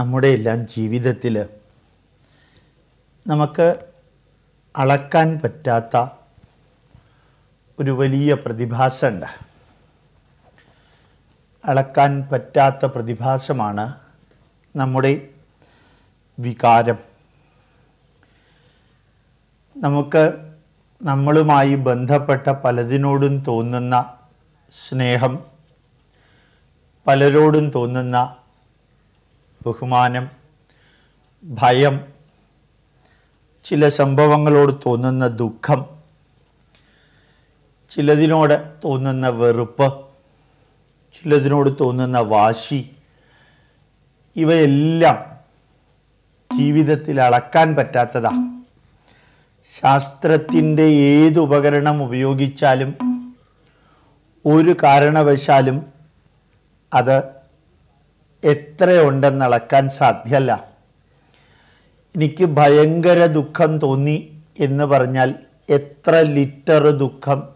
നമ്മുടെ എല്ലാം ജീവിതത്തിൽ നമുക്ക് അളക്കാൻ പറ്റാത്ത ഒരു വലിയ പ്രതിഭാസമുണ്ട്. അളക്കാൻ പറ്റാത്ത പ്രതിഭാസമാണ് നമ്മുടെ വികാരം. നമുക്ക് നമ്മളുമായി ബന്ധപ്പെട്ട പലതിനോടും തോന്നുന്ന സ്നേഹം പലരോടും തോന്നുന്ന ബഹുമാനം ഭയം ചില സംഭവങ്ങളോട് തോന്നുന്ന ദുഃഖം ചിലതിനോട് തോന്നുന്ന വെറുപ്പ് ചിലതിനോട് തോന്നുന്ന വാശി ഇവയെല്ലാം ജീവിതത്തിൽ അളക്കാൻ പറ്റാത്തതാ. ശാസ്ത്രത്തിന്റെ ഏത് ഉപകരണം ഉപയോഗിച്ചാലും ഒരു കാരണവശാലും അത് എത്രയുണ്ടെന്ന് അളക്കാൻ സാധ്യമല്ല എനിക്ക് ഭയങ്കര ദുഃഖം തോന്നി എന്ന് പറഞ്ഞാൽ എത്ര ലിറ്റർ ദുഃഖം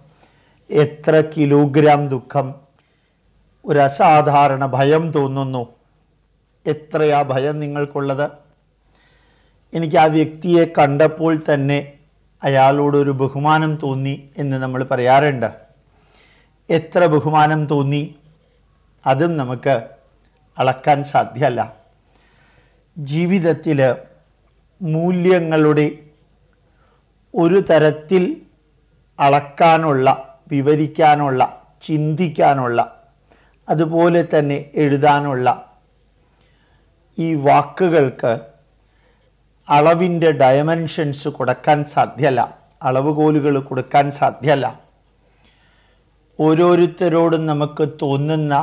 എത്ര കിലോഗ്രാം ദുഃഖം ഒരു അസാധാരണ ഭയം തോന്നുന്നു. എത്രയാ ഭയം നിങ്ങൾക്കുള്ളത്? എനിക്ക് ആ വ്യക്തിയെ കണ്ടപ്പോൾ തന്നെ അയാളോടൊരു ബഹുമാനം തോന്നി എന്ന് നമ്മൾ പറയാറുണ്ട്. എത്ര ബഹുമാനം തോന്നി? അതും നമുക്ക് അളക്കാൻ സാധ്യമല്ല ജീവിതത്തിൽ മൂല്യങ്ങളുടെ ഒരു തരത്തിൽ അളക്കാനുള്ള വിവരിക്കാനുള്ള ചിന്തിക്കാനുള്ള അതുപോലെ തന്നെ എഴുതാനുള്ള ഈ വാക്കുകൾക്ക് അളവിന്റെ ഡയമെൻഷൻസ് കൊടുക്കാൻ സാധ്യമല്ല അളവുകോലുകൾ കൊടുക്കാൻ സാധ്യമല്ല ഓരോരുത്തരോടും നമുക്ക് തോന്നുന്ന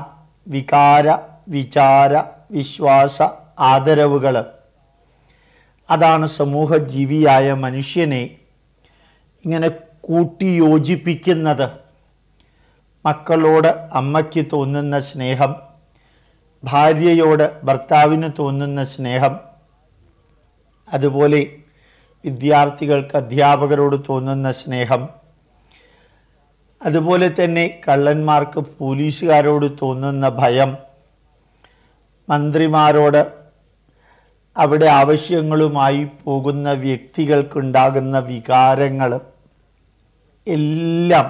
വികാര വിചാര വിശ്വാസ ആദരവുകൾ. അതാണ് സമൂഹ ജീവിയായ മനുഷ്യനെ ഇങ്ങനെ കൂട്ടിയോജിപ്പിക്കുന്നത്. മക്കളോട് അമ്മയ്ക്ക് തോന്നുന്ന സ്നേഹം ഭാര്യയോട് ഭർത്താവിന് തോന്നുന്ന സ്നേഹം അതുപോലെ വിദ്യാർത്ഥികൾക്ക് അധ്യാപകരോട് തോന്നുന്ന സ്നേഹം അതുപോലെ തന്നെ കള്ളന്മാർക്ക് പോലീസുകാരോട് തോന്നുന്ന ഭയം മന്ത്രിമാരോട് അവിടെ ആവശ്യങ്ങളുമായി പോകുന്ന വ്യക്തികൾക്കുണ്ടാകുന്ന വികാരങ്ങൾ എല്ലാം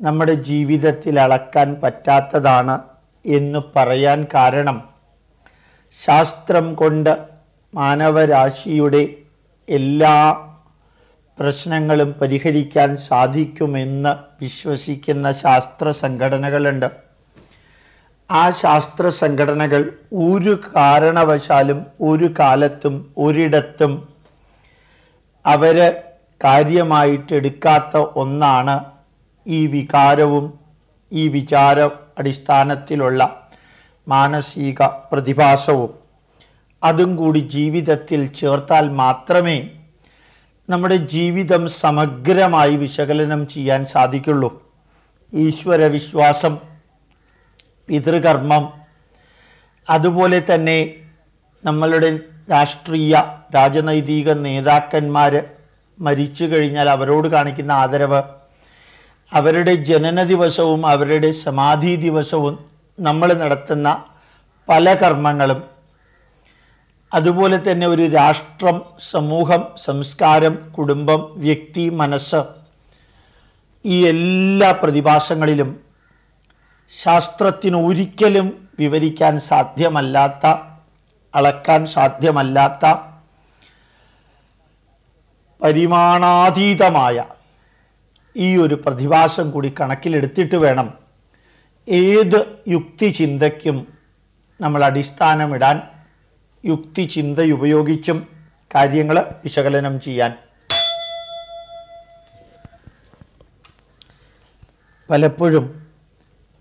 നമ്മുടെ ജീവിതത്തിൽ അളക്കാൻ പറ്റാത്തതാണ് എന്ന് പറയാൻ കാരണം ശാസ്ത്രം കൊണ്ട് മാനവരാശിയുടെ എല്ലാ പ്രശ്നങ്ങളും പരിഹരിക്കാൻ സാധിക്കുമെന്ന് വിശ്വസിക്കുന്ന ശാസ്ത്ര സംഘടനകളുണ്ട് ആ ശാസ്ത്ര സംഘടനകൾ ഒരു കാരണവശാലും ഒരു കാലത്തും ഒരിടത്തും അവർ കാര്യമായിട്ടെടുക്കാത്ത ഒന്നാണ് ഈ വികാരവും ഈ വിചാര അടിസ്ഥാനത്തിലുള്ള മാനസിക പ്രതിഭാസവും. അതും കൂടി ജീവിതത്തിൽ ചേർത്താൽ മാത്രമേ നമ്മുടെ ജീവിതം സമഗ്രമായി വിശകലനം ചെയ്യാൻ സാധിക്കുള്ളൂ. ഈശ്വര വിശ്വാസം പിതൃകർമ്മം. അതുപോലെ തന്നെ നമ്മളുടെ രാഷ്ട്രീയ രാജനൈതിക നേതാക്കന്മാർ മരിച്ചു കഴിഞ്ഞാൽ അവരോട് കാണിക്കുന്ന ആദരവ് അവരുടെ ജനന ദിവസവും അവരുടെ സമാധി ദിവസവും നമ്മൾ നടത്തുന്ന പല കർമ്മങ്ങളും. അതുപോലെ തന്നെ ഒരു രാഷ്ട്രം സമൂഹം സംസ്കാരം കുടുംബം വ്യക്തി മനസ്സ് ഈ എല്ലാ പ്രതിഭാസങ്ങളിലും ശാസ്ത്രത്തിന് ഒരിക്കലും വിവരിക്കാൻ സാധ്യമല്ലാത്ത അളക്കാൻ സാധ്യമല്ലാത്ത പരിമാണാതീതമായ ഈ ഒരു പ്രതിഭാസം കൂടി കണക്കിലെടുത്തിട്ട് വേണം ഏത് യുക്തിചിന്തയ്ക്കും നമ്മൾ അടിസ്ഥാനമിടാൻ യുക്തിചിന്തയുപയോഗിച്ചും കാര്യങ്ങൾ വിശകലനം ചെയ്യാൻ. പലപ്പോഴും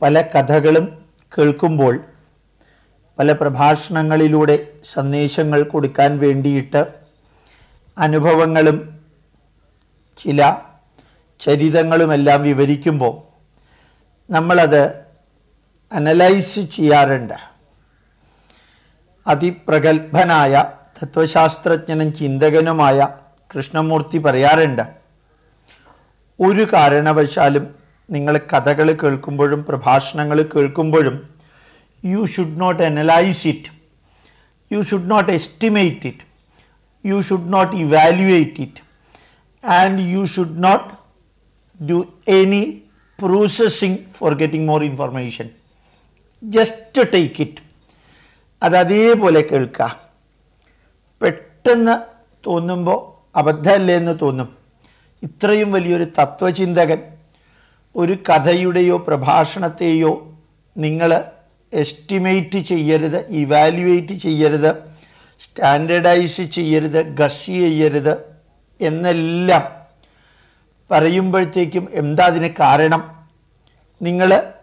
പല കഥകളും കേൾക്കുമ്പോൾ പല പ്രഭാഷണങ്ങളിലൂടെ സന്ദേശങ്ങൾ കൊടുക്കാൻ വേണ്ടിയിട്ട് അനുഭവങ്ങളും ചില ചരിതങ്ങളുമെല്ലാം വിവരിക്കുമ്പോൾ നമ്മളത് അനലൈസ് ചെയ്യാറുണ്ട്. അതിപ്രഗത്ഭനായ തത്വശാസ്ത്രജ്ഞനും ചിന്തകനുമായ കൃഷ്ണമൂർത്തി പറയാറുണ്ട് ഒരു കാരണവശാലും നിങ്ങൾ കഥകൾ കേൾക്കുമ്പോഴും പ്രഭാഷണങ്ങൾ കേൾക്കുമ്പോഴും you should not analyse it you should not estimate it you should not evaluate it and you should not do any processing for getting more information just take it അത് അതേപോലെ കേൾക്കുക പെട്ടെന്ന് തോന്നുമ്പോൾ അബദ്ധമല്ലേ എന്ന് തോന്നും ഇത്രയും വലിയൊരു തത്വചിന്തകൻ ഒരു കഥയുടെയോ പ്രഭാഷണത്തെയോ നിങ്ങൾ എസ്റ്റിമേറ്റ് ചെയ്യരുത് ഇവാലുവേറ്റ് ചെയ്യരുത് സ്റ്റാൻഡേർഡൈസ് ചെയ്യരുത് ഗസ് ചെയ്യരുത് എന്നെല്ലാം പറയുമ്പോഴത്തേക്കും എന്താ അതിന് കാരണം? നിങ്ങൾ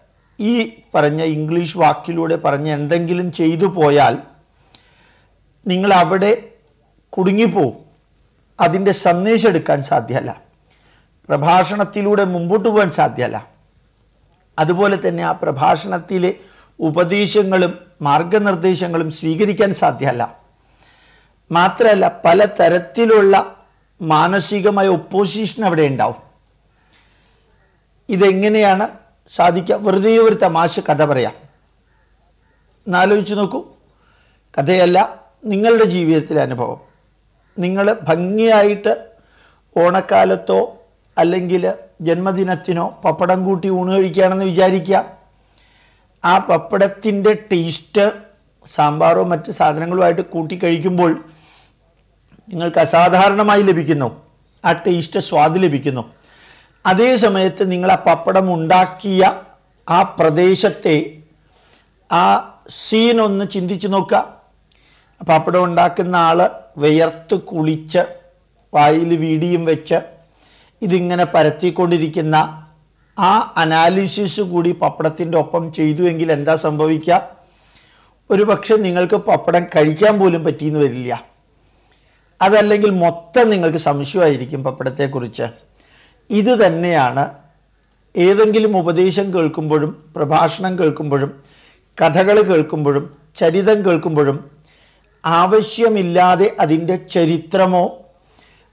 ഈ പറഞ്ഞ ഇംഗ്ലീഷ് വാക്കിലൂടെ പറഞ്ഞ എന്തെങ്കിലും ചെയ്തു പോയാൽ നിങ്ങൾ അവിടെ കുടുങ്ങിപ്പോവും. അതിന്റെ സന്ദേശം എടുക്കാൻ സാധ്യമല്ല. പ്രഭാഷണത്തിലൂടെ മുമ്പോട്ട് പോകാൻ സാധ്യമല്ല അതുപോലെ തന്നെ ആ പ്രഭാഷണത്തിലെ ഉപദേശങ്ങളും മാർഗനിർദ്ദേശങ്ങളും സ്വീകരിക്കാൻ സാധ്യമല്ല മാത്രമല്ല പല തരത്തിലുള്ള മാനസികമായ ഒപ്പോസിഷൻ അവിടെ ഉണ്ടാവും. ഇതെങ്ങനെയാണ് സാധിക്കുക? വെറുതെ ഒരു തമാശ കഥ പറയാം. എന്നാലോചിച്ച് നോക്കൂ. കഥയല്ല നിങ്ങളുടെ ജീവിതത്തിലെ അനുഭവം. നിങ്ങൾ ഭംഗിയായിട്ട് ഓണക്കാലത്തോ അല്ലെങ്കിൽ ജന്മദിനത്തിനോ പപ്പടം കൂട്ടി ഊണ് കഴിക്കുകയാണെന്ന് വിചാരിക്കുക. ആ പപ്പടത്തിന്റെ ടേസ്റ്റ് സാമ്പാറോ മറ്റ് സാധനങ്ങളുമായിട്ട് കൂട്ടി കഴിക്കുമ്പോൾ നിങ്ങൾക്ക് അസാധാരണമായി ലഭിക്കുന്നു. ആ ടേസ്റ്റ് സ്വാദ് ലഭിക്കുന്നു. അതേ സമയത്ത് നിങ്ങൾ ആ പപ്പടം ഉണ്ടാക്കിയ ആ പ്രദേശത്തെ ആ സീൻ ഒന്ന് ചിന്തിച്ചു നോക്കുക. പപ്പടം ഉണ്ടാക്കുന്ന ആൾ വിയർത്ത് കുളിച്ച് വായിൽ വീടിയും വെച്ച് ഇതിങ്ങനെ പരത്തിക്കൊണ്ടിരിക്കുന്ന ആ അനാലിസിസ് കൂടി പപ്പടത്തിന്റെ ഒപ്പം ചെയ്തു എങ്കിൽ എന്താ സംഭവിക്കുക? ഒരു പക്ഷെ നിങ്ങൾക്ക് പപ്പടം കഴിക്കാൻ പോലും പറ്റിയെന്ന് വരില്ല. അതല്ലെങ്കിൽ മൊത്തം നിങ്ങൾക്ക് സംശയമായിരിക്കും പപ്പടത്തെക്കുറിച്ച്. ഇത് തന്നെയാണ് ഏതെങ്കിലും ഉപദേശം കേൾക്കുമ്പോഴും പ്രഭാഷണം കേൾക്കുമ്പോഴും കഥകൾ കേൾക്കുമ്പോഴും ചരിതം കേൾക്കുമ്പോഴും ആവശ്യമില്ലാതെ അതിന്റെ ചരിത്രമോ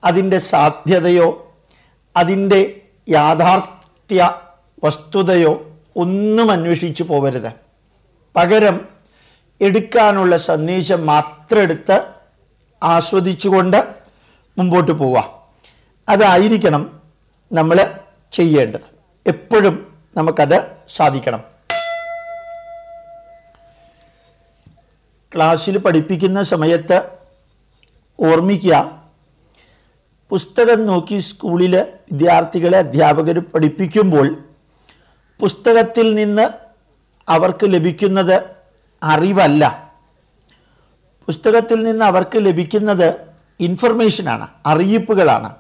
അതിന്റെ സാധ്യതയോ അതിന്റെ യാഥാർത്ഥ്യ വസ്തുതയോ ഒന്നും അന്വേഷിച്ചു പോകരുത് പകരം എടുക്കാനുള്ള സന്ദേശം മാത്രം എടുത്ത് ആസ്വദിച്ചുകൊണ്ട് മുമ്പോട്ട് പോവുക. അതായിരിക്കണം നമ്മൾ ചെയ്യേണ്ടത്. എപ്പോഴും നമുക്കത് സാധിക്കണം. ക്ലാസ്സിൽ പഠിപ്പിക്കുന്ന സമയത്ത് ഓർമ്മിക്കുക പുസ്തകം നോക്കി സ്കൂളിൽ വിദ്യാർത്ഥികളെ അധ്യാപകർ പഠിപ്പിക്കുമ്പോൾ പുസ്തകത്തിൽ നിന്ന് അവർക്ക് ലഭിക്കുന്നത് അറിവല്ല. പുസ്തകത്തിൽ നിന്ന് അവർക്ക് ലഭിക്കുന്നത് ഇൻഫർമേഷനാണ് അറിയിപ്പുകളാണ്.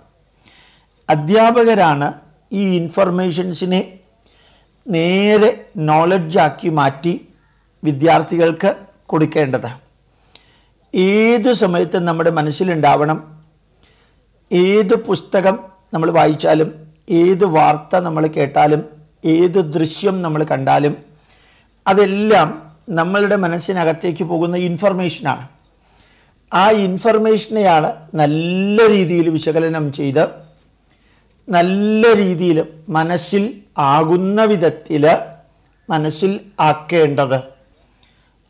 അധ്യാപകരാണ് ഈ ഇൻഫർമേഷൻസിനെ നേരെ നോളജാക്കി മാറ്റി വിദ്യാർത്ഥികൾക്ക് കൊടുക്കേണ്ടത്. ഏത് സമയത്തും നമ്മുടെ മനസ്സിലുണ്ടാവണം ഏത് പുസ്തകം നമ്മൾ വായിച്ചാലും ഏത് വാർത്ത നമ്മൾ കേട്ടാലും ഏത് ദൃശ്യം നമ്മൾ കണ്ടാലും അതെല്ലാം നമ്മളുടെ മനസ്സിനകത്തേക്ക് പോകുന്ന ഇൻഫർമേഷനാണ് ആ ഇൻഫർമേഷനെയാണ് നല്ല രീതിയിൽ വിശകലനം ചെയ്ത് നല്ല രീതിയിൽ മനസ്സിൽ ആകുന്ന വിധത്തിൽ മനസ്സിൽ ആക്കേണ്ടത്.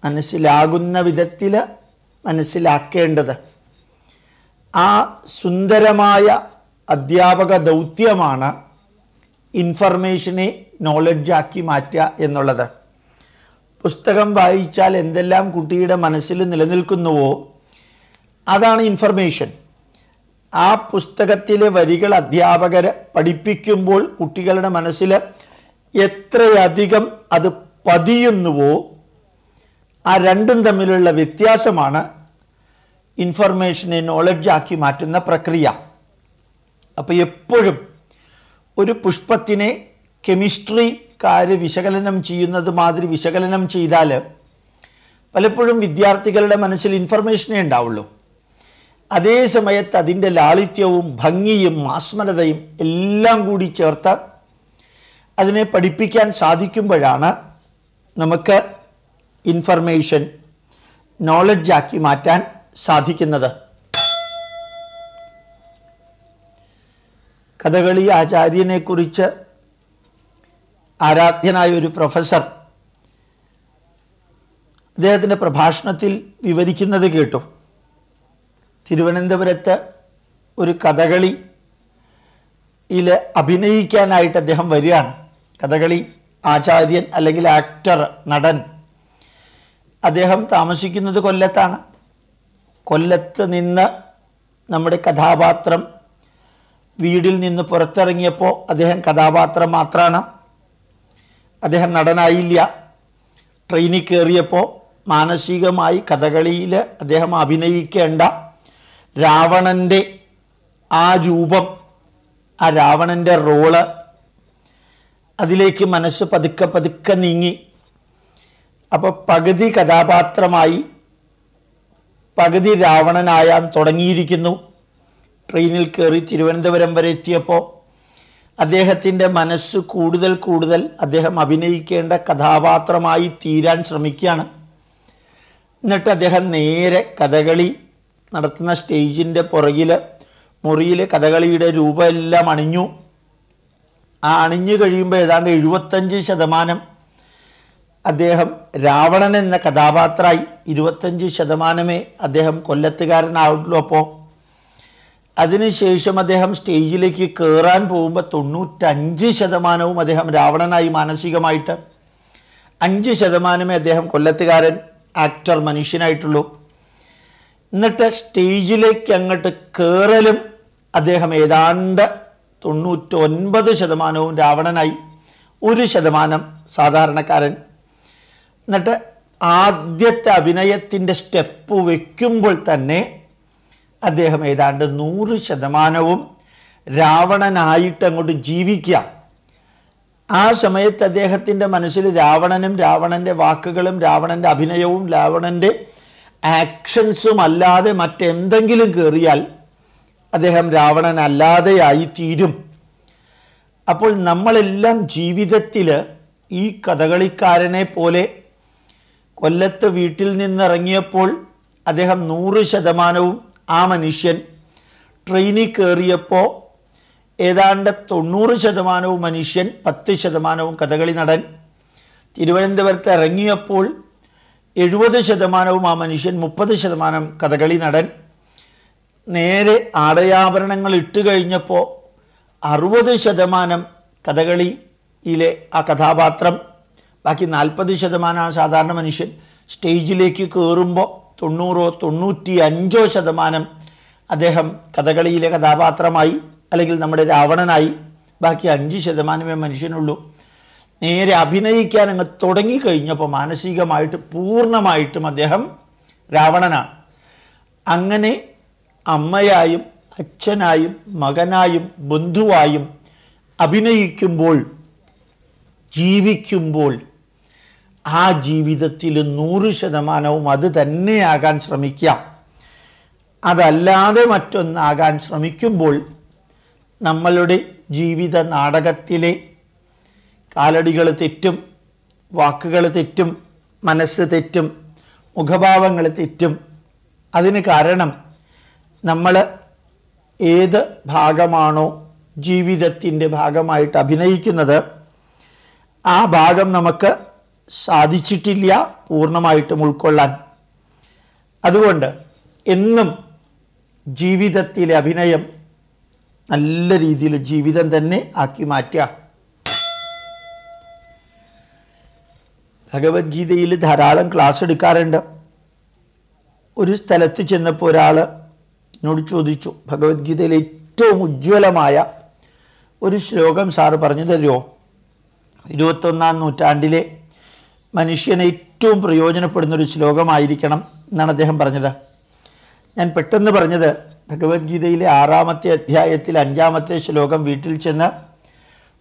മനസ്സിലാകുന്ന വിധത്തിൽ മനസ്സിലാക്കേണ്ടത്. ആ സുന്ദരമായ അധ്യാപക ദൗത്യമാണ് ഇൻഫർമേഷനെ നോളജാക്കി മാറ്റുക എന്നുള്ളത്. പുസ്തകം വായിച്ചാൽ എന്തെല്ലാം കുട്ടിയുടെ മനസ്സിൽ നിലനിൽക്കുന്നുവോ അതാണ് ഇൻഫർമേഷൻ ആ പുസ്തകത്തിലെ വരികൾ അധ്യാപകർ പഠിപ്പിക്കുമ്പോൾ കുട്ടികളുടെ മനസ്സിൽ എത്രയധികം അത് പതിയുന്നുവോ ആ രണ്ടും തമ്മിലുള്ള വ്യത്യാസമാണ് ഇൻഫർമേഷനെ നോളജാക്കി മാറ്റുന്ന പ്രക്രിയ. അപ്പോൾ എപ്പോഴും ഒരു പുഷ്പത്തിനെ കെമിസ്ട്രിക്കാർ വിശകലനം ചെയ്യുന്നത് മാതിരി വിശകലനം ചെയ്താൽ പലപ്പോഴും വിദ്യാർത്ഥികളുടെ മനസ്സിൽ ഇൻഫർമേഷനേ ഉണ്ടാവുള്ളൂ. അതേ സമയത്ത് അതിന്റെ ലാളിത്യവും ഭംഗിയും ആസ്മരതയും എല്ലാം കൂടി ചേർത്ത് അതിനെ പഠിപ്പിക്കാൻ സാധിക്കുമ്പോഴാണ് നമുക്ക് ഇൻഫർമേഷൻ നോളജാക്കി മാറ്റാൻ സാധിക്കുന്നത്. കഥകളി ആചാര്യനെ കുറിച്ച് ആരാധ്യനായ ഒരു പ്രൊഫസർ അദ്ദേഹത്തിന്റെ പ്രഭാഷണത്തിൽ വിവരിക്കുന്നത് കേട്ടു. തിരുവനന്തപുരത്ത് ഒരു കഥകളി യിൽ അഭിനയിക്കാനായിട്ട് അദ്ദേഹം വരികയാണ്. കഥകളി ആചാര്യൻ അല്ലെങ്കിൽ ആക്ടർ നടൻ. അദ്ദേഹം താമസിക്കുന്നത് കൊല്ലത്താണ്. കൊല്ലത്ത് നിന്ന് നമ്മുടെ കഥാപാത്രം വീടിൽ നിന്ന് പുറത്തിറങ്ങിയപ്പോൾ അദ്ദേഹം കഥാപാത്രം മാത്രമാണ് അദ്ദേഹം നടനായില്ല. ട്രെയിനിൽ കയറിയപ്പോൾ മാനസികമായി കഥകളിയിൽ അദ്ദേഹം അഭിനയിക്കേണ്ട രാവണന്റെ ആ രൂപം ആ രാവണന്റെ റോൾ അതിലേക്ക് മനസ്സ് പതുക്കെ പതുക്കെ നീങ്ങി. അപ്പോൾ പകുതി കഥാപാത്രമായി പകുതി രാവണനായാൻ തുടങ്ങിയിരിക്കുന്നു. ട്രെയിനിൽ കയറി തിരുവനന്തപുരം വരെ എത്തിയപ്പോൾ അദ്ദേഹത്തിന്റെ മനസ്സ് കൂടുതൽ കൂടുതൽ അദ്ദേഹം അഭിനയിക്കേണ്ട കഥാപാത്രമായി തീരാൻ ശ്രമിക്കുകയാണ്. എന്നിട്ട് അദ്ദേഹം നേരെ കഥകളി നടത്തുന്ന സ്റ്റേജിന്റെ പുറകിൽ മുറിയിൽ കഥകളിയുടെ രൂപമെല്ലാം അണിഞ്ഞു. ആ അണിഞ്ഞു കഴിയുമ്പോൾ ഏതാണ്ട് എഴുപത്തഞ്ച് ശതമാനം അദ്ദേഹം രാവണൻ എന്ന കഥാപാത്രമായി ഇരുപത്തഞ്ച് ശതമാനമേ അദ്ദേഹം കൊല്ലത്തുകാരനാവുള്ളൂ അപ്പോൾ അതിനുശേഷം അദ്ദേഹം സ്റ്റേജിലേക്ക് കയറാൻ പോകുമ്പോൾ തൊണ്ണൂറ്റഞ്ച് ശതമാനവും അദ്ദേഹം രാവണനായി മാനസികമായിട്ട് അഞ്ച് ശതമാനമേ അദ്ദേഹം കൊല്ലത്തുകാരൻ ആക്ടർ മനുഷ്യനായിട്ടുള്ളൂ. എന്നിട്ട് സ്റ്റേജിലേക്ക് അങ്ങോട്ട് കയറലും അദ്ദേഹം ഏതാണ്ട് തൊണ്ണൂറ്റൊൻപത് ശതമാനവും രാവണനായി ഒരു ശതമാനം സാധാരണക്കാരൻ എന്നിട്ട് ആദ്യത്തെ അഭിനയത്തിന്റെ സ്റ്റെപ്പ് വയ്ക്കുമ്പോൾ തന്നെ അദ്ദേഹം ഏതാണ്ട് നൂറ് ശതമാനവും രാവണനായിട്ട് അങ്ങോട്ട് ജീവിക്കുക. ആ സമയത്ത് അദ്ദേഹത്തിന്റെ മനസ്സിൽ രാവണനും രാവണന്റെ വാക്കുകളും രാവണന്റെ അഭിനയവും രാവണന്റെ ആക്ഷൻസും അല്ലാതെ മറ്റെന്തെങ്കിലും കയറിയാൽ അദ്ദേഹം രാവണനല്ലാതെയായി തീരും അപ്പോൾ നമ്മളെല്ലാം ജീവിതത്തിൽ ഈ കഥകളിക്കാരനെ പോലെ കൊല്ലത്ത് വീട്ടിൽ നിന്നിറങ്ങിയപ്പോൾ അദ്ദേഹം നൂറ് ശതമാനവും ആ മനുഷ്യൻ ട്രെയിനിൽ കയറിയപ്പോൾ ഏതാണ്ട് തൊണ്ണൂറ് ശതമാനവും മനുഷ്യൻ പത്ത് ശതമാനവും കഥകളി നടൻ. തിരുവനന്തപുരത്ത് ഇറങ്ങിയപ്പോൾ എഴുപത് ശതമാനവും ആ മനുഷ്യൻ മുപ്പത് ശതമാനം കഥകളി നടൻ. നേരെ ആടയാഭരണങ്ങൾ ഇട്ട് കഴിഞ്ഞപ്പോൾ അറുപത് ശതമാനം കഥകളിയിലെ ആ കഥാപാത്രം ബാക്കി നാൽപ്പത് ശതമാനമാണ് സാധാരണ മനുഷ്യൻ. സ്റ്റേജിലേക്ക് കയറുമ്പോൾ തൊണ്ണൂറോ തൊണ്ണൂറ്റി അഞ്ചോ ശതമാനം അദ്ദേഹം കഥകളിയിലെ കഥാപാത്രമായി അല്ലെങ്കിൽ നമ്മുടെ രാവണനായി ബാക്കി അഞ്ച് ശതമാനമേ മനുഷ്യനുള്ളൂ. നേരെ അഭിനയിക്കാൻ അങ്ങ് തുടങ്ങിക്കഴിഞ്ഞപ്പോൾ മാനസികമായിട്ട് പൂർണമായിട്ടും അദ്ദേഹം രാവണനാണ്. അങ്ങനെ അമ്മയായും അച്ഛനായും മകനായും ബന്ധുവായും അഭിനയിക്കുമ്പോൾ ജീവിക്കുമ്പോൾ ആ ജീവിതത്തിൽ നൂറ് ശതമാനവും അത് തന്നെയാകാൻ ശ്രമിക്കാം. അതല്ലാതെ മറ്റൊന്നാകാൻ ശ്രമിക്കുമ്പോൾ നമ്മളുടെ ജീവിത നാടകത്തിലെ കാലടികൾ തെറ്റും വാക്കുകൾ തെറ്റും മനസ്സ് തെറ്റും മുഖഭാവങ്ങൾ തെറ്റും. അതിന് കാരണം നമ്മൾ ഏത് ഭാഗമാണോ ജീവിതത്തിന്റെ ഭാഗമായിട്ട് അഭിനയിക്കുന്നത് ആ ഭാഗം നമുക്ക് സാധിച്ചിട്ടില്ല പൂർണമായിട്ടും ഉൾക്കൊള്ളാൻ. അതുകൊണ്ട് എന്നും ജീവിതത്തിലെ അഭിനയം നല്ല രീതിയിൽ ജീവിതം തന്നെ ആക്കി മാറ്റുക. ഭഗവത്ഗീതയിൽ ധാരാളം ക്ലാസ് എടുക്കാറുണ്ട്. ഒരു സ്ഥലത്ത് ചെന്നപ്പോൾ ഒരാൾ എന്നോട് ചോദിച്ചു ഭഗവത്ഗീതയിലെ ഏറ്റവും ഉജ്ജ്വലമായ ഒരു ശ്ലോകം സാറ് പറഞ്ഞു തരുമോ? ഇരുപത്തൊന്നാം നൂറ്റാണ്ടിലെ മനുഷ്യന് ഏറ്റവും പ്രയോജനപ്പെടുന്ന ഒരു ശ്ലോകമായിരിക്കണം എന്നാണ് അദ്ദേഹം പറഞ്ഞത്. ഞാൻ പെട്ടെന്ന് പറഞ്ഞത് ഭഗവത്ഗീതയിലെ ആറാമത്തെ അധ്യായത്തിൽ അഞ്ചാമത്തെ ശ്ലോകം വീട്ടിൽ ചെന്ന്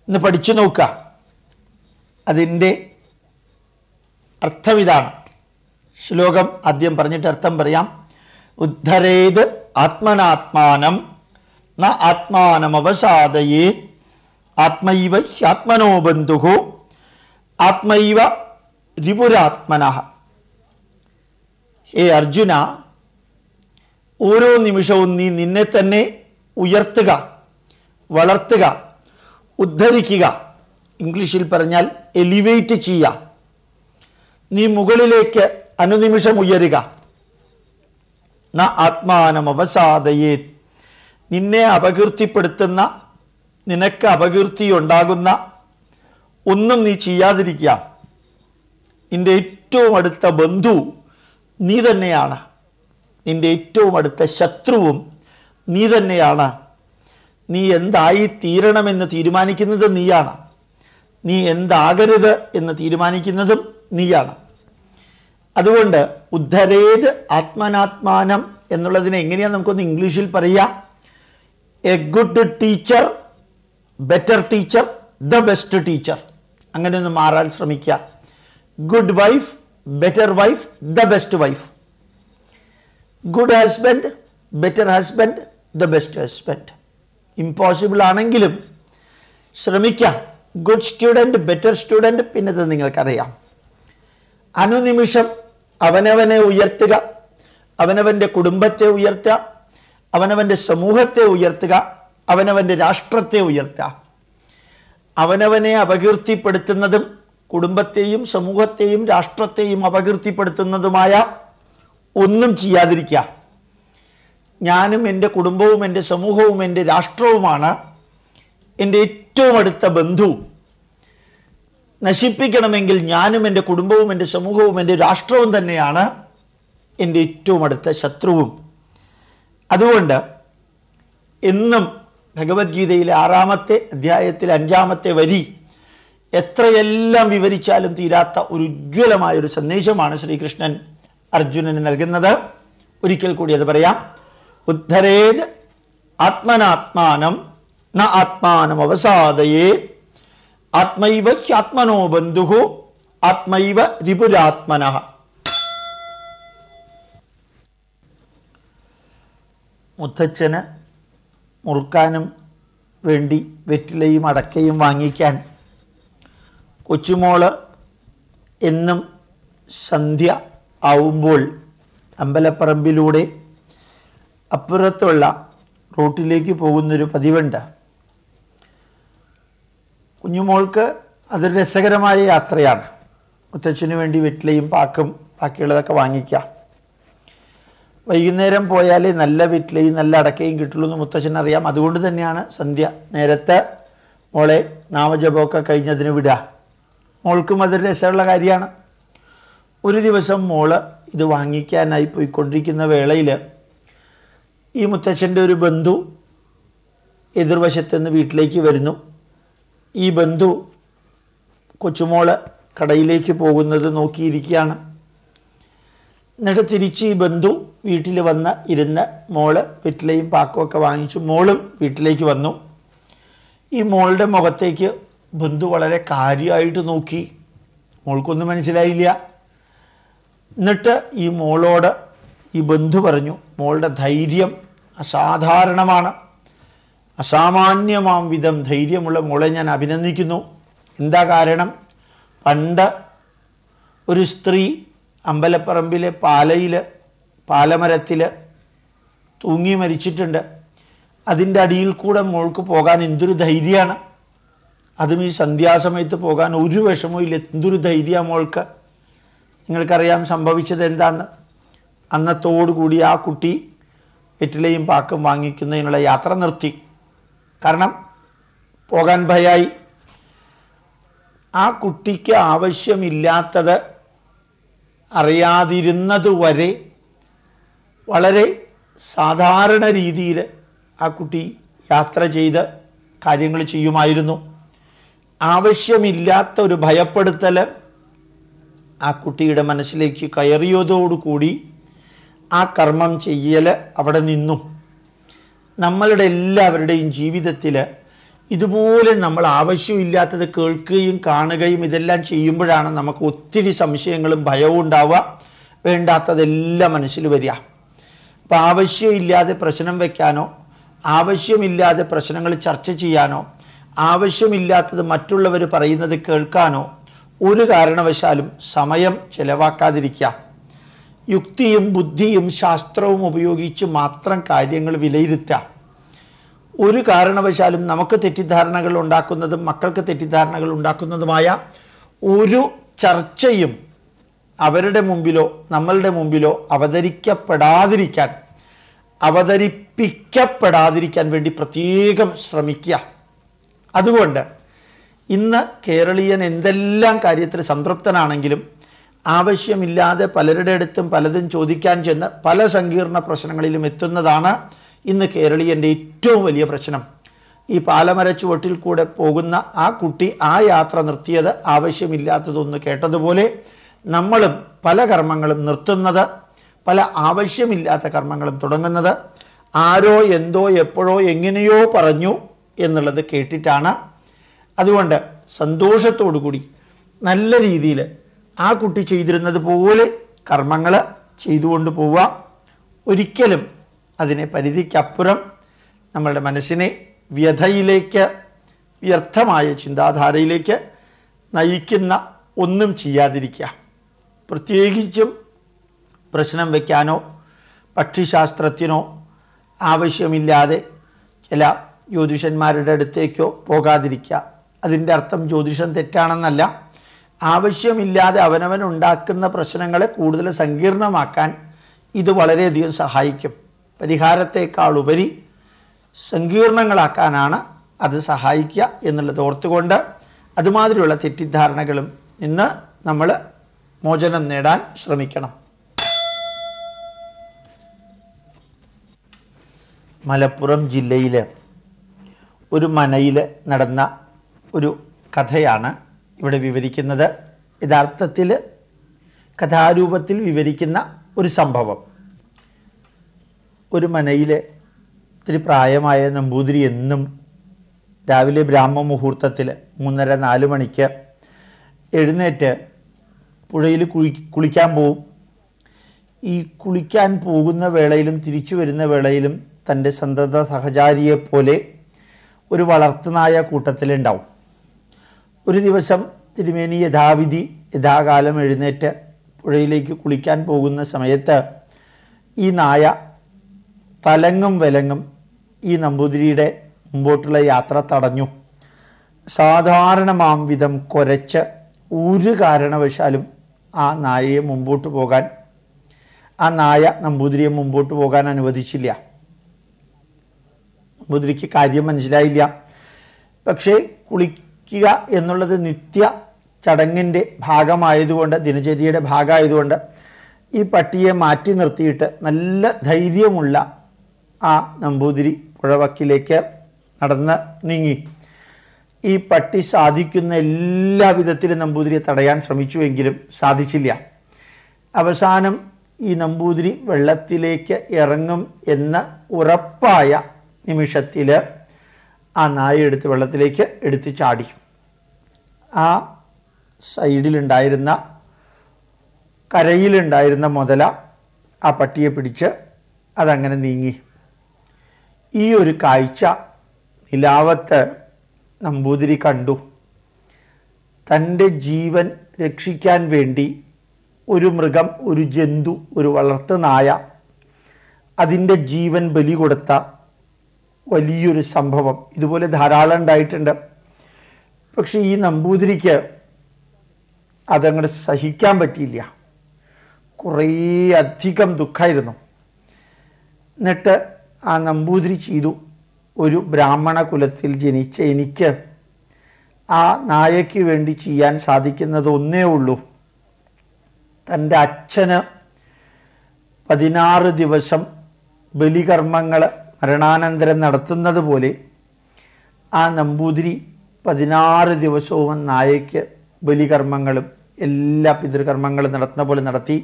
ഒന്ന് പഠിച്ചു നോക്കുക. അതിന്റെ അർത്ഥമിതാണ് ശ്ലോകം ആദ്യം പറഞ്ഞിട്ട് അർത്ഥം പറയാം. ഉദ്ധരേത് ആത്മനാത്മാനം ന ആത്മാനം അവസാദയേ ആത്മൈവ ഹ്യാത്മനോ ബന്ധു ആത്മൈവ രിപുരാത്മന ഹേ അർജുന ഓരോ നിമിഷവും നീ നിന്നെ തന്നെ ഉയർത്തുക വളർത്തുക ഉദ്ധരിക്കുക. ഇംഗ്ലീഷിൽ പറഞ്ഞാൽ എലിവേറ്റ് ചെയ്യുക. നീ മുകളിലേക്ക് അനുനിമിഷം ഉയരുക. ന ആത്മാനം അവസാദയേ നിന്നെ അപകീർത്തിപ്പെടുത്തുന്ന നിനക്ക് അപകീർത്തി ഉണ്ടാകുന്ന ഒന്നും നീ ചെയ്യാതിരിക്കുക. നിന്റെ ഏറ്റവും അടുത്ത ബന്ധു നീ തന്നെയാണ്. നിന്റെ ഏറ്റവും അടുത്ത ശത്രുവും നീ തന്നെയാണ്. നീ എന്തായി തീരണമെന്ന് തീരുമാനിക്കുന്നത് നീയാണ്. നീ എന്താകരുത് എന്ന് തീരുമാനിക്കുന്നതും നീയാണ്. അതുകൊണ്ട് ഉദ്ധരേത് ആത്മനാത്മാനം എന്നുള്ളതിനെ എങ്ങനെയാണ് നമുക്കൊന്ന് ഇംഗ്ലീഷിൽ പറയാം? A good teacher better teacher the best teacher അങ്ങനെ ഒന്ന് മാറാൻ ശ്രമിക്കുക good wife better wife the best wife good husband better husband the best husband impossible ആണെങ്കിലും ശ്രമിക്കാം. ഗുഡ് സ്റ്റുഡന്റ് ബെറ്റർ സ്റ്റുഡന്റ് പിന്നത് നിങ്ങൾക്കറിയാം. അനുനിമിഷം അവനവനെ ഉയർത്തുക. അവനവന്റെ കുടുംബത്തെ ഉയർത്തുക. അവനവന്റെ സമൂഹത്തെ ഉയർത്തുക. അവനവന്റെ രാഷ്ട്രത്തെ ഉയർത്തുക. അവനവനെ അപകീർത്തിപ്പെടുത്തുന്നതും കുടുംബത്തെയും സമൂഹത്തെയും രാഷ്ട്രത്തെയും അപകീർത്തിപ്പെടുത്തുന്നതുമായ ഒന്നും ചെയ്യാതിരിക്കുക. ഞാനും എന്റെ കുടുംബവും എന്റെ സമൂഹവും എന്റെ രാഷ്ട്രവുമാണ് എന്റെ ഏറ്റവും അടുത്ത ബന്ധു. നശിപ്പിക്കണമെങ്കിൽ ഞാനും എന്റെ കുടുംബവും എന്റെ സമൂഹവും എന്റെ രാഷ്ട്രവും തന്നെയാണ് എന്റെ ഏറ്റവും അടുത്ത ശത്രുവും. അതുകൊണ്ട് എന്നും ഭഗവത്ഗീതയിലെ ആറാമത്തെ അധ്യായത്തിലെ അഞ്ചാമത്തെ വരി എത്രയെല്ലാം വിവരിച്ചാലും തീരാത്ത ഒരു ഉജ്ജ്വലമായ ഒരു സന്ദേശമാണ് ശ്രീകൃഷ്ണൻ അർജുനന് നൽകുന്നത്. ഒരിക്കൽ കൂടി അത് പറയാം. ഉദ്ധരേത് ആത്മനാത്മാനം ന ആത്മാനം അവസാദയേ ആത്മൈവ ഹ്യാത്മനോ ബന്ധു ആത്മൈവ രിപുരാത്മന മുത്തച്ഛന് മുറുക്കാനും വേണ്ടി വെറ്റിലയും അടക്കയും വാങ്ങിക്കാൻ കൊച്ചുമോൾ എന്നും സന്ധ്യ ആവുമ്പോൾ അമ്പലപ്പറമ്പിലൂടെ അപ്പുറത്തുള്ള റൂട്ടിലേക്ക് പോകുന്നൊരു പതിവുണ്ട്. കുഞ്ഞുമോൾക്ക് അതൊരു രസകരമായ യാത്രയാണ്. മുത്തച്ഛന് വേണ്ടി വെറ്റിലയും പാക്കും ബാക്കിയുള്ളതൊക്കെ വാങ്ങിക്കാം. വൈകുന്നേരം പോയാലേ നല്ല വെറ്റിലയും നല്ല അടക്കയും കിട്ടുള്ളൂ എന്ന് മുത്തച്ഛൻ അറിയാം അതുകൊണ്ട് തന്നെയാണ് സന്ധ്യ നേരത്തെ മോളെ നാമജപമൊക്കെ കഴിഞ്ഞതിന് വിടുക. മോൾക്കും അതൊരു രസമുള്ള കാര്യമാണ്. ഒരു ദിവസം മോൾ ഇത് വാങ്ങിക്കാനായി പോയിക്കൊണ്ടിരിക്കുന്ന വേളയിൽ ഈ മുത്തച്ഛന്റെ ഒരു ബന്ധു എതിർവശത്തുനിന്ന് വീട്ടിലേക്ക് വരുന്നു. ഈ ബന്ധു കൊച്ചുമോൾ കടയിലേക്ക് പോകുന്നത് നോക്കിയിരിക്കുകയാണ്. എന്നിട്ട് തിരിച്ച് ഈ ബന്ധു വീട്ടിൽ വന്ന് ഇരുന്ന് മോൾ വെറ്റിലയും പാക്കുമൊക്കെ വാങ്ങിച്ചു. മോളും വീട്ടിലേക്ക് വന്നു. ഈ മോളുടെ മുഖത്തേക്ക് ബന്ധു വളരെ കാര്യമായിട്ട് നോക്കി. മോൾക്കൊന്നും മനസ്സിലായില്ല. എന്നിട്ട് ഈ മോളോട് ഈ ബന്ധു പറഞ്ഞു മോളുടെ ധൈര്യം അസാധാരണമാണ്. അസാമാന്യമാം വിധം ധൈര്യമുള്ള മോളെ ഞാൻ അഭിനന്ദിക്കുന്നു. എന്താ കാരണം? പണ്ട് ഒരു സ്ത്രീ അമ്പലപ്പറമ്പിലെ പാലയിൽ പാലമരത്തിൽ തൂങ്ങി മരിച്ചിട്ടുണ്ട്. അതിന്റെ അടിയിൽ കൂടെ മോൾക്ക് പോകാൻ എന്തൊരു ധൈര്യമാണ്. അതും ഈ സന്ധ്യാസമയത്ത് പോകാൻ ഒരു വിഷമവും ഇല്ല. എന്തൊരു ധൈര്യം മോൾക്ക്. നിങ്ങൾക്കറിയാം സംഭവിച്ചത് എന്താന്ന്. അന്നത്തോടുകൂടി ആ കുട്ടി വെറ്റിലയും പാക്കും വാങ്ങിക്കുന്നതിനുള്ള യാത്ര നിർത്തി. കാരണം പോകാൻ ഭയായി. ആ കുട്ടിക്ക് ആവശ്യമില്ലാത്തത് അറിയാതിരുന്നതുവരെ വളരെ സാധാരണ രീതിയിൽ ആ കുട്ടി യാത്ര ചെയ്ത് കാര്യങ്ങൾ ചെയ്യുമായിരുന്നു. ആവശ്യമില്ലാത്ത ഒരു ഭയപ്പെടുത്തൽ ആ കുട്ടിയുടെ മനസ്സിലേക്ക് കയറിയതോടുകൂടി ആ കർമ്മം ചെയ്യൽ അവിടെ നിന്നും. നമ്മളുടെ എല്ലാവരുടെയും ജീവിതത്തിൽ ഇതുപോലെ നമ്മൾ ആവശ്യമില്ലാത്തത് കേൾക്കുകയും കാണുകയും ഇതെല്ലാം ചെയ്യുമ്പോഴാണ് നമുക്ക് ഒത്തിരി സംശയങ്ങളും ഭയവും ഉണ്ടാവുക. വേണ്ടാത്തതെല്ലാം മനസ്സിൽ വരിക. അപ്പോൾ ആവശ്യമില്ലാതെ പ്രശ്നം വയ്ക്കാനോ ആവശ്യമില്ലാതെ പ്രശ്നങ്ങൾ ചർച്ച ചെയ്യാനോ ആവശ്യമില്ലാത്തത് മറ്റുള്ളവർ പറയുന്നത് കേൾക്കാനോ ഒരു കാരണവശാലും സമയം ചെലവാക്കാതിരിക്കുക. യുക്തിയും ബുദ്ധിയും ശാസ്ത്രവും ഉപയോഗിച്ച് മാത്രം കാര്യങ്ങൾ വിലയിരുത്താം ഒരു കാരണവശാലും നമുക്ക് തെറ്റിദ്ധാരണകൾ ഉണ്ടാക്കുന്നതും മക്കൾക്ക് തെറ്റിദ്ധാരണകൾ ഉണ്ടാക്കുന്നതുമായ ഒരു ചർച്ചയും അവരുടെ മുമ്പിലോ നമ്മളുടെ മുമ്പിലോ അവതരിക്കപ്പെടാതിരിക്കാൻ അവതരിപ്പിക്കപ്പെടാതിരിക്കാൻ വേണ്ടി പ്രത്യേകം ശ്രമിക്കുക. അതുകൊണ്ട് ഇന്ന് കേരളീയൻ എന്തെല്ലാം കാര്യത്തിൽ സംതൃപ്തനാണെങ്കിലും ആവശ്യമില്ലാതെ പലരുടെ അടുത്തും പലതും ചോദിക്കാൻ ചെന്ന് പല സങ്കീർണ പ്രശ്നങ്ങളിലും എത്തുന്നതാണ് ഇന്ന് കേരളീയന്റെ ഏറ്റവും വലിയ പ്രശ്നം. ഈ പാലമര ചുവട്ടിൽ കൂടെ പോകുന്ന ആ കുട്ടി ആ യാത്ര നിർത്തിയത് ആവശ്യമില്ലാത്തതൊന്ന് കേട്ടതുപോലെ നമ്മളും പല കർമ്മങ്ങളും നിർത്തുന്നത് പല ആവശ്യമില്ലാത്ത കർമ്മങ്ങളും തുടങ്ങുന്നത്. ആരോ എന്തോ എപ്പോഴോ എങ്ങനെയോ പറഞ്ഞു എന്നുള്ളത് കേട്ടിട്ടാണ്. അതുകൊണ്ട് സന്തോഷത്തോടു കൂടി നല്ല രീതിയിൽ ആ കുട്ടി ചെയ്തിരുന്നത് പോലെ കർമ്മങ്ങൾ ചെയ്തുകൊണ്ട് പോവുക ഒരിക്കലും അതിനെ പരിധിക്കപ്പുറം നമ്മളുടെ മനസ്സിനെ വ്യഥയിലേക്ക് വ്യർത്ഥമായ ചിന്താധാരയിലേക്ക് നയിക്കുന്ന ഒന്നും ചെയ്യാതിരിക്കുക. പ്രത്യേകിച്ചും പ്രശ്നം വയ്ക്കാനോ പക്ഷിശാസ്ത്രത്തിനോ ആവശ്യമില്ലാതെ ചില ജ്യോതിഷന്മാരുടെ അടുത്തേക്കോ പോകാതിരിക്കുക. അതിന്റെ അർത്ഥം ജ്യോതിഷം തെറ്റാണെന്നല്ല. ആവശ്യമില്ലാതെ അവനവൻ ഉണ്ടാക്കുന്ന പ്രശ്നങ്ങളെ കൂടുതൽ സങ്കീർണമാക്കാൻ ഇത് വളരെയധികം സഹായിക്കും. പരിഹാരത്തേക്കാൾ ഉപരി സങ്കീർണങ്ങളാക്കാനാണ് അത് സഹായിക്കുക എന്നുള്ളത് ഓർത്തുകൊണ്ട് അതുമാതിരിയുള്ള തെറ്റിദ്ധാരണകളും ഇന്ന് നമ്മൾ മോചനം നേടാൻ ശ്രമിക്കണം. മലപ്പുറം ജില്ലയിൽ ഒരു മനയിൽ നടന്ന ഒരു കഥയാണ് ഇവിടെ വിവരിക്കുന്നത്. യഥാർത്ഥത്തിൽ കഥാരൂപത്തിൽ വിവരിക്കുന്ന ഒരു സംഭവം. ഒരു മനയിലെ ഇത്തിരി പ്രായമായ നമ്പൂതിരി എന്നും രാവിലെ ബ്രാഹ്മ മുഹൂർത്തത്തിൽ മൂന്നര നാല് മണിക്ക് എഴുന്നേറ്റ് പുഴയിൽ കുളി കുളിക്കാൻ പോവും. ഈ കുളിക്കാൻ പോകുന്ന വേളയിലും തിരിച്ചു വരുന്ന വേളയിലും തന്റെ സന്തത സഹചാരിയെ പോലെ ഒരു വളർത്തുനായ കൂട്ടത്തിലുണ്ടാവും. ഒരു ദിവസം തിരുമേനി യഥാവിധി യഥാകാലം എഴുന്നേറ്റ് പുഴയിലേക്ക് കുളിക്കാൻ പോകുന്ന സമയത്ത് ഈ നായ തലങ്ങും വിലങ്ങും ഈ നമ്പൂതിരിയുടെ മുമ്പോട്ടുള്ള യാത്ര തടഞ്ഞു. സാധാരണമാം വിധം കുരച്ച് ഒരു കാരണവശാലും ആ നായയെ മുമ്പോട്ട് പോകാൻ ആ നായ നമ്പൂതിരിയെ മുമ്പോട്ട് പോകാൻ അനുവദിച്ചില്ല. നമ്പൂതിരിക്ക് കാര്യം മനസ്സിലായില്ല. പക്ഷേ കുളിക്കുക എന്നുള്ളത് നിത്യ ചടങ്ങിന്റെ ഭാഗമായതുകൊണ്ട് ദിനചര്യയുടെ ഭാഗമായതുകൊണ്ട് ഈ പട്ടിയെ മാറ്റി നിർത്തിയിട്ട് നല്ല ധൈര്യമുള്ള ആ നമ്പൂതിരി പുഴവക്കിലേക്ക് നടന്ന് നീങ്ങി. ഈ പട്ടി സാധിക്കുന്ന എല്ലാ വിധത്തിലും നമ്പൂതിരിയെ തടയാൻ ശ്രമിച്ചുവെങ്കിലും സാധിച്ചില്ല. അവസാനം ഈ നമ്പൂതിരി വെള്ളത്തിലേക്ക് ഇറങ്ങും എന്ന ഉറപ്പായ നിമിഷത്തിൽ ആ നായ എടുത്ത് വെള്ളത്തിലേക്ക് എടുത്ത് ചാടി. ആ സൈഡിലുണ്ടായിരുന്ന കരയിലുണ്ടായിരുന്ന മുതല ആ പട്ടിയെ പിടിച്ച് അതങ്ങനെ നീങ്ങി. ഈ ഒരു കാഴ്ച നിലാവത്ത് നമ്പൂതിരി കണ്ടു. തന്റെ ജീവൻ രക്ഷിക്കാൻ വേണ്ടി ഒരു മൃഗം ഒരു ജന്തു ഒരു വളർത്തു നായ അതിന്റെ ജീവൻ ബലി കൊടുത്ത വലിയൊരു സംഭവം. ഇതുപോലെ ധാരാളം ഉണ്ടായിട്ടുണ്ട്. പക്ഷെ ഈ നമ്പൂതിരിക്ക് അതങ്ങോട്ട് സഹിക്കാൻ പറ്റിയില്ല. കുറേ അധികം ദുഃഖമായിരുന്നു എന്നിട്ട് ആ നമ്പൂതിരി ചെയ്തു. ഒരു ബ്രാഹ്മണ കുലത്തിൽ ജനിച്ച എനിക്ക് ആ നായയ്ക്ക് വേണ്ടി ചെയ്യാൻ സാധിക്കുന്നത് ഒന്നേ ഉള്ളൂ. തന്റെ അച്ഛന് പതിനാറ് ദിവസം ബലികർമ്മങ്ങൾ മരണാനന്തരം നടത്തുന്നത് പോലെ ആ നമ്പൂതിരി പതിനാറ് ദിവസവും നായയ്ക്ക് ബലികർമ്മങ്ങളും എല്ലാ പിതൃകർമ്മങ്ങളും നടത്തുന്ന പോലെ നടത്തി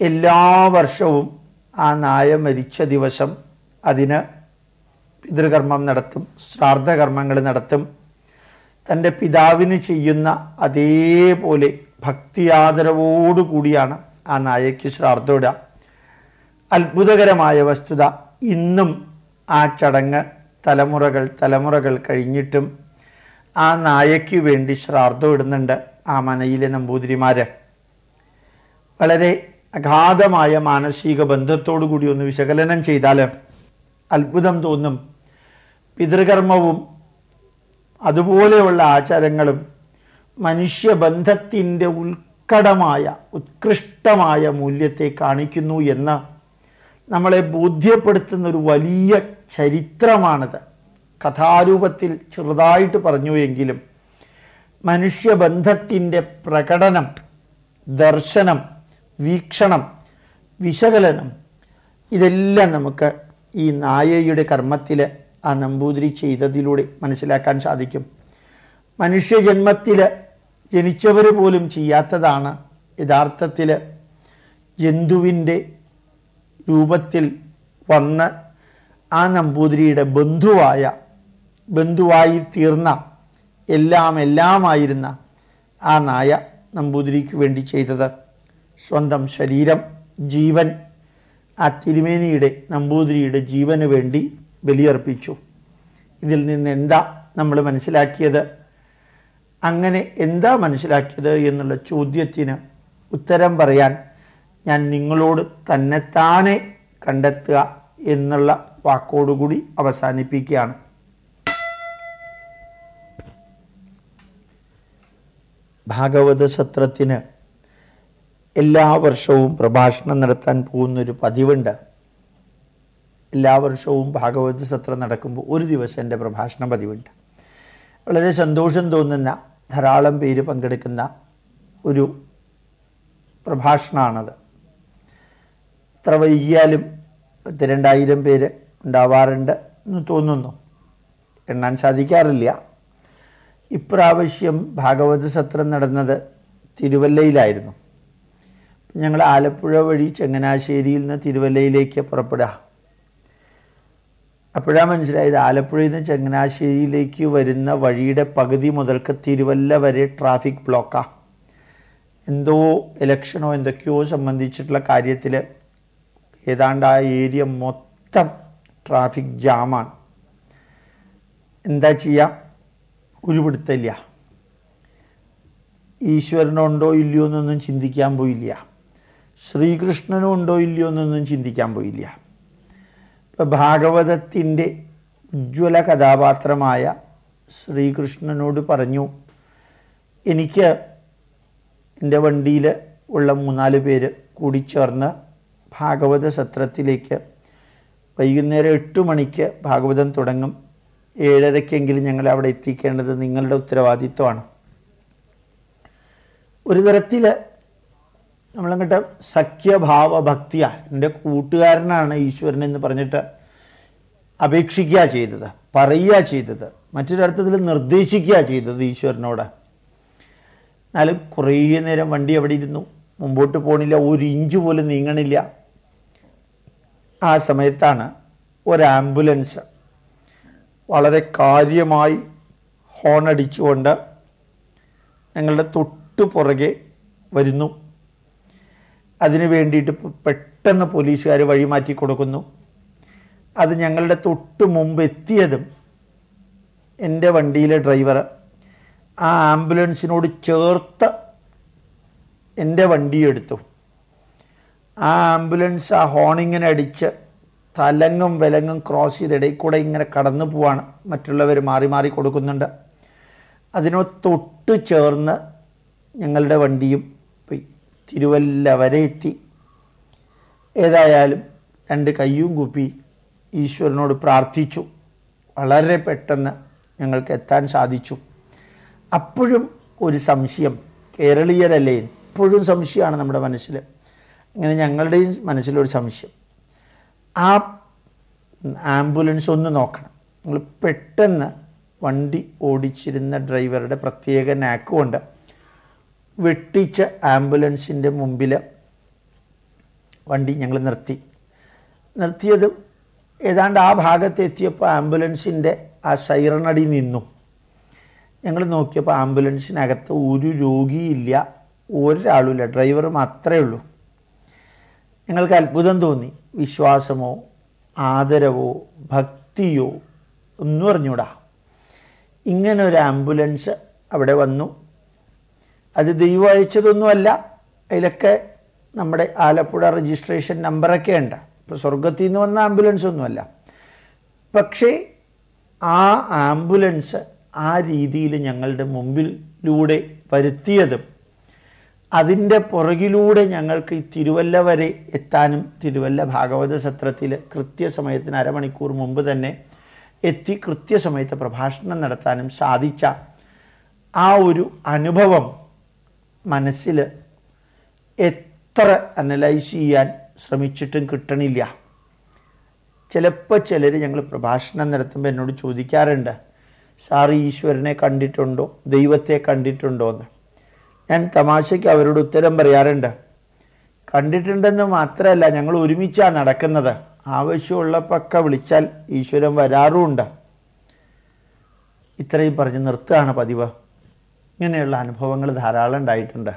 എല്ലാ വർഷവും ആ നായ മരിച്ച ദിവസം അതിന് പിതൃകർമ്മം നടത്തും ശ്രാദ്ധകർമ്മങ്ങൾ നടത്തും. തന്റെ പിതാവിന് ചെയ്യുന്ന അതേപോലെ ഭക്തിയാദരവോടുകൂടിയാണ് ആ നായയ്ക്ക് ശ്രാദ്ധമിടുക അത്ഭുതകരമായ വസ്തുത. ഇന്നും ആ ചടങ്ങ് തലമുറകൾ തലമുറകൾ കഴിഞ്ഞിട്ടും ആ നായയ്ക്ക് വേണ്ടി ശ്രാദ്ധം ഇടുന്നുണ്ട് ആ മനയിലെ നമ്പൂതിരിമാര്. വളരെ അഗാധമായ മാനസിക ബന്ധത്തോടു കൂടി ഒന്ന് വിശകലനം ചെയ്താൽ അത്ഭുതം തോന്നും. പിതൃകർമ്മവും അതുപോലെയുള്ള ആചാരങ്ങളും മനുഷ്യബന്ധത്തിന്റെ ഉത്കടമായ ഉത്കൃഷ്ടമായ മൂല്യത്തെ കാണിക്കുന്നു എന്ന് നമ്മളെ ബോധ്യപ്പെടുത്തുന്ന ഒരു വലിയ ചരിത്രമാണിത്. കഥാരൂപത്തിൽ ചെറുതായിട്ട് പറഞ്ഞു എങ്കിലും മനുഷ്യബന്ധത്തിന്റെ പ്രകടനം ദർശനം വീക്ഷണം വിശകലനം ഇതെല്ലാം നമുക്ക് ഈ നായയുടെ കർമ്മത്തിൽ ആ നമ്പൂതിരി ചെയ്തതിലൂടെ മനസ്സിലാക്കാൻ സാധിക്കും. മനുഷ്യജന്മത്തിൽ ജനിച്ചവർ പോലും ചെയ്യാത്തതാണ് യഥാർത്ഥത്തിൽ ജന്തുവിന്റെ രൂപത്തിൽ വന്ന് ആ നമ്പൂതിരിയുടെ ബന്ധുവായ ബന്ധുവായി തീർന്ന എല്ലാം എല്ലാമായിരുന്ന ആ നായ നമ്പൂതിരിക്ക് വേണ്ടി ചെയ്തത്. സ്വന്തം ശരീരം ജീവൻ ആ തിരുമേനിയുടെ നമ്പൂതിരിയുടെ ജീവന് വേണ്ടി ബലിയർപ്പിച്ചു. ഇതിൽ നിന്ന് എന്താ നമ്മൾ മനസ്സിലാക്കിയത്? അങ്ങനെ എന്താ മനസ്സിലാക്കിയത് എന്നുള്ള ചോദ്യത്തിന് ഉത്തരം പറയാൻ ഞാൻ നിങ്ങളോട് തന്നെത്താനെ കണ്ടെത്തുക എന്നുള്ള വാക്കോടുകൂടി അവസാനിപ്പിക്കുകയാണ്. ഭാഗവത സത്രത്തിന് എല്ലാ വർഷവും പ്രഭാഷണം നടത്താൻ പോകുന്നൊരു പതിവുണ്ട്. എല്ലാ വർഷവും ഭാഗവത സത്രം നടക്കുമ്പോൾ ഒരു ദിവസം എന്റെ പ്രഭാഷണ പതിവുണ്ട്. വളരെ സന്തോഷം തോന്നുന്ന ധാരാളം പേര് പങ്കെടുക്കുന്ന ഒരു പ്രഭാഷണമാണത്. എത്ര വൈകിയാലും പത്ത് രണ്ടായിരം പേര് ഉണ്ടാവാറുണ്ട് എന്ന് തോന്നുന്നു. എണ്ണാൻ സാധിക്കാറില്ല. ഇപ്രാവശ്യം ഭാഗവത സത്രം നടന്നത് തിരുവല്ലയിലായിരുന്നു. ഞങ്ങൾ ആലപ്പുഴ വഴി ചങ്ങനാശ്ശേരിയിൽ നിന്ന് തിരുവല്ലയിലേക്ക് പുറപ്പെടുക. അപ്പോഴാണ് മനസ്സിലായത് ആലപ്പുഴയിൽ നിന്ന് ചങ്ങനാശ്ശേരിയിലേക്ക് വരുന്ന വഴിയുടെ പകുതി മുതൽക്ക് തിരുവല്ല വരെ ട്രാഫിക് ബ്ലോക്കാണ് എന്തോ ഇലക്ഷനോ എന്തൊക്കെയോ സംബന്ധിച്ചിട്ടുള്ള കാര്യത്തിൽ ഏതാണ്ട് ആ ഏരിയ മൊത്തം ട്രാഫിക് ജാമാണ് എന്താ ചെയ്യാം? ഒരു പിടുത്തമില്ല ഈശ്വരനുണ്ടോ ഇല്ലയോ എന്നൊന്നും ചിന്തിക്കാൻ പോയില്ല. ശ്രീകൃഷ്ണനും ഉണ്ടോ ഇല്ലയോ എന്നൊന്നും ചിന്തിക്കാൻ പോയില്ല. ഇപ്പം ഭാഗവതത്തിന്റെ ഉജ്ജ്വല കഥാപാത്രമായ ശ്രീകൃഷ്ണനോട് പറഞ്ഞു എനിക്ക് എന്റെ വണ്ടിയിൽ ഉള്ള മൂന്നാൽ പേര് കൂടി ചേർന്ന് ഭാഗവത സത്രത്തിലേക്ക് വൈകുന്നേരം എട്ട് മണിക്ക് ഭാഗവതം തുടങ്ങും. ഏഴരയ്ക്കെങ്കിലും ഞങ്ങൾ അവിടെ എത്തിക്കേണ്ടത് നിങ്ങളുടെ ഉത്തരവാദിത്വമാണ്. ഒരു തരത്തിൽ നമ്മളങ്ങോട്ട് സഖ്യഭാവ ഭക്തിയ എന്റെ കൂട്ടുകാരനാണ് ഈശ്വരൻ എന്ന് പറഞ്ഞിട്ട് അപേക്ഷിക്കുക ചെയ്തത് പറയുക ചെയ്തത് മറ്റൊരർത്ഥത്തിൽ നിർദ്ദേശിക്കുക ചെയ്തത് ഈശ്വരനോട്. എന്നാലും കുറേ നേരം വണ്ടി അവിടെ ഇരുന്നു. മുമ്പോട്ട് പോണില്ല ഒരു ഇഞ്ച് പോലും നീങ്ങണില്ല. ആ സമയത്താണ് ഒരു ആംബുലൻസ് വളരെ കാര്യമായി ഹോണടിച്ചുകൊണ്ട് ഞങ്ങളുടെ തൊട്ടു പുറകെ വരുന്നു. അതിനു വേണ്ടിയിട്ട് പെട്ടെന്ന് പോലീസുകാർ വഴിമാറ്റി കൊടുക്കുന്നു. അത് ഞങ്ങളുടെ തൊട്ട് മുമ്പ് എത്തിയതും എന്റെ വണ്ടിയിലെ ഡ്രൈവർ ആ ആംബുലൻസിനോട് ചേർത്ത് എന്റെ വണ്ടി എടുത്തു. ആ ആംബുലൻസ് ആ ഹോണിങ്ങനെ അടിച്ച് തലങ്ങും വിലങ്ങും ക്രോസ് ചെയ്ത് ഇടയിൽ കൂടെ ഇങ്ങനെ കടന്നു പോവാണ്. മറ്റുള്ളവർ മാറി മാറി കൊടുക്കുന്നുണ്ട്. അതിനോട് തൊട്ട് ചേർന്ന് ഞങ്ങളുടെ വണ്ടിയും പോയി. തിരുവല്ല വരെ എത്തി. ഏതായാലും രണ്ട് കയ്യും കൂപ്പി ഈശ്വരനോട് പ്രാർത്ഥിച്ചു. വളരെ പെട്ടെന്ന് ഞങ്ങൾക്ക് എത്താൻ സാധിച്ചു. അപ്പോഴും ഒരു സംശയം. കേരളീയരല്ലേ? എപ്പോഴും സംശയമാണ് നമ്മുടെ മനസ്സിൽ അങ്ങനെ ഞങ്ങളുടെയും മനസ്സിലൊരു സംശയം. ആ ആംബുലൻസ് ഒന്ന് നോക്കണം. നിങ്ങൾ പെട്ടെന്ന് വണ്ടി ഓടിച്ചിരുന്ന ഡ്രൈവറുടെ പ്രത്യേക നാക്ക് കൊണ്ട് വെട്ടിച്ച ആംബുലൻസിന്റെ മുമ്പിൽ വണ്ടി ഞങ്ങൾ നിർത്തി. നിർത്തിയതും ഏതാണ്ട് ആ ഭാഗത്ത് എത്തിയപ്പോൾ ആംബുലൻസിന്റെ ആ സൈറണടി നിന്നു. ഞങ്ങൾ നോക്കിയപ്പോൾ ആംബുലൻസിനകത്ത് ഒരു രോഗിയില്ല ഒരാളുമില്ല. ഡ്രൈവർ മാത്രമേ ഉള്ളൂ. ഞങ്ങൾക്ക് അത്ഭുതം തോന്നി. വിശ്വാസമോ ആദരവോ ഭക്തിയോ ഒന്നും അറിഞ്ഞൂടാ. ഇങ്ങനെ ഒരു ആംബുലൻസ് അവിടെ വന്നു. അത് ദൈവം അയച്ചതൊന്നുമല്ല. അതിലൊക്കെ നമ്മുടെ ആലപ്പുഴ രജിസ്ട്രേഷൻ നമ്പറൊക്കെ ഉണ്ട്. ഇപ്പോൾ സ്വർഗത്തിൽ നിന്ന് വന്ന ആംബുലൻസ് ഒന്നുമല്ല. പക്ഷേ ആ ആംബുലൻസ് ആ രീതിയിൽ ഞങ്ങളുടെ മുമ്പിലൂടെ വരുത്തിയതും അതിന്റെ പുറകിലൂടെ ഞങ്ങൾക്ക് ഈ തിരുവല്ല വരെ എത്താനും തിരുവല്ല ഭാഗവത സത്രത്തിൽ കൃത്യസമയത്തിന് അരമണിക്കൂർ മുമ്പ് തന്നെ എത്തി കൃത്യസമയത്ത് പ്രഭാഷണം നടത്താനും സാധിച്ച ആ ഒരു അനുഭവം മനസ്സിൽ എത്ര അനലൈസ് ചെയ്യാൻ ശ്രമിച്ചിട്ടും കിട്ടണില്ല. ചിലപ്പോൾ ചിലർ ഞങ്ങൾ പ്രഭാഷണം നടത്തുമ്പോൾ എന്നോട് ചോദിക്കാറുണ്ട് സാർ ഈശ്വരനെ കണ്ടിട്ടുണ്ടോ? ദൈവത്തെ കണ്ടിട്ടുണ്ടോ എന്ന് ഞാൻ തമാശയ്ക്ക് അവരോട് ഉത്തരം പറയാറുണ്ട്. കണ്ടിട്ടുണ്ടെന്ന് മാത്രമല്ല ഞങ്ങൾ ഒരുമിച്ചാണ് നടക്കുന്നത്. ആവശ്യമുള്ള പക്ക വിളിച്ചാൽ ഈശ്വരൻ വരാറുമുണ്ട്. ഇത്രയും പറഞ്ഞ് നിർത്തുകയാണ് പതിവ്. ഇങ്ങനെയുള്ള അനുഭവങ്ങൾ ധാരാളം ഉണ്ടായിട്ടുണ്ട്.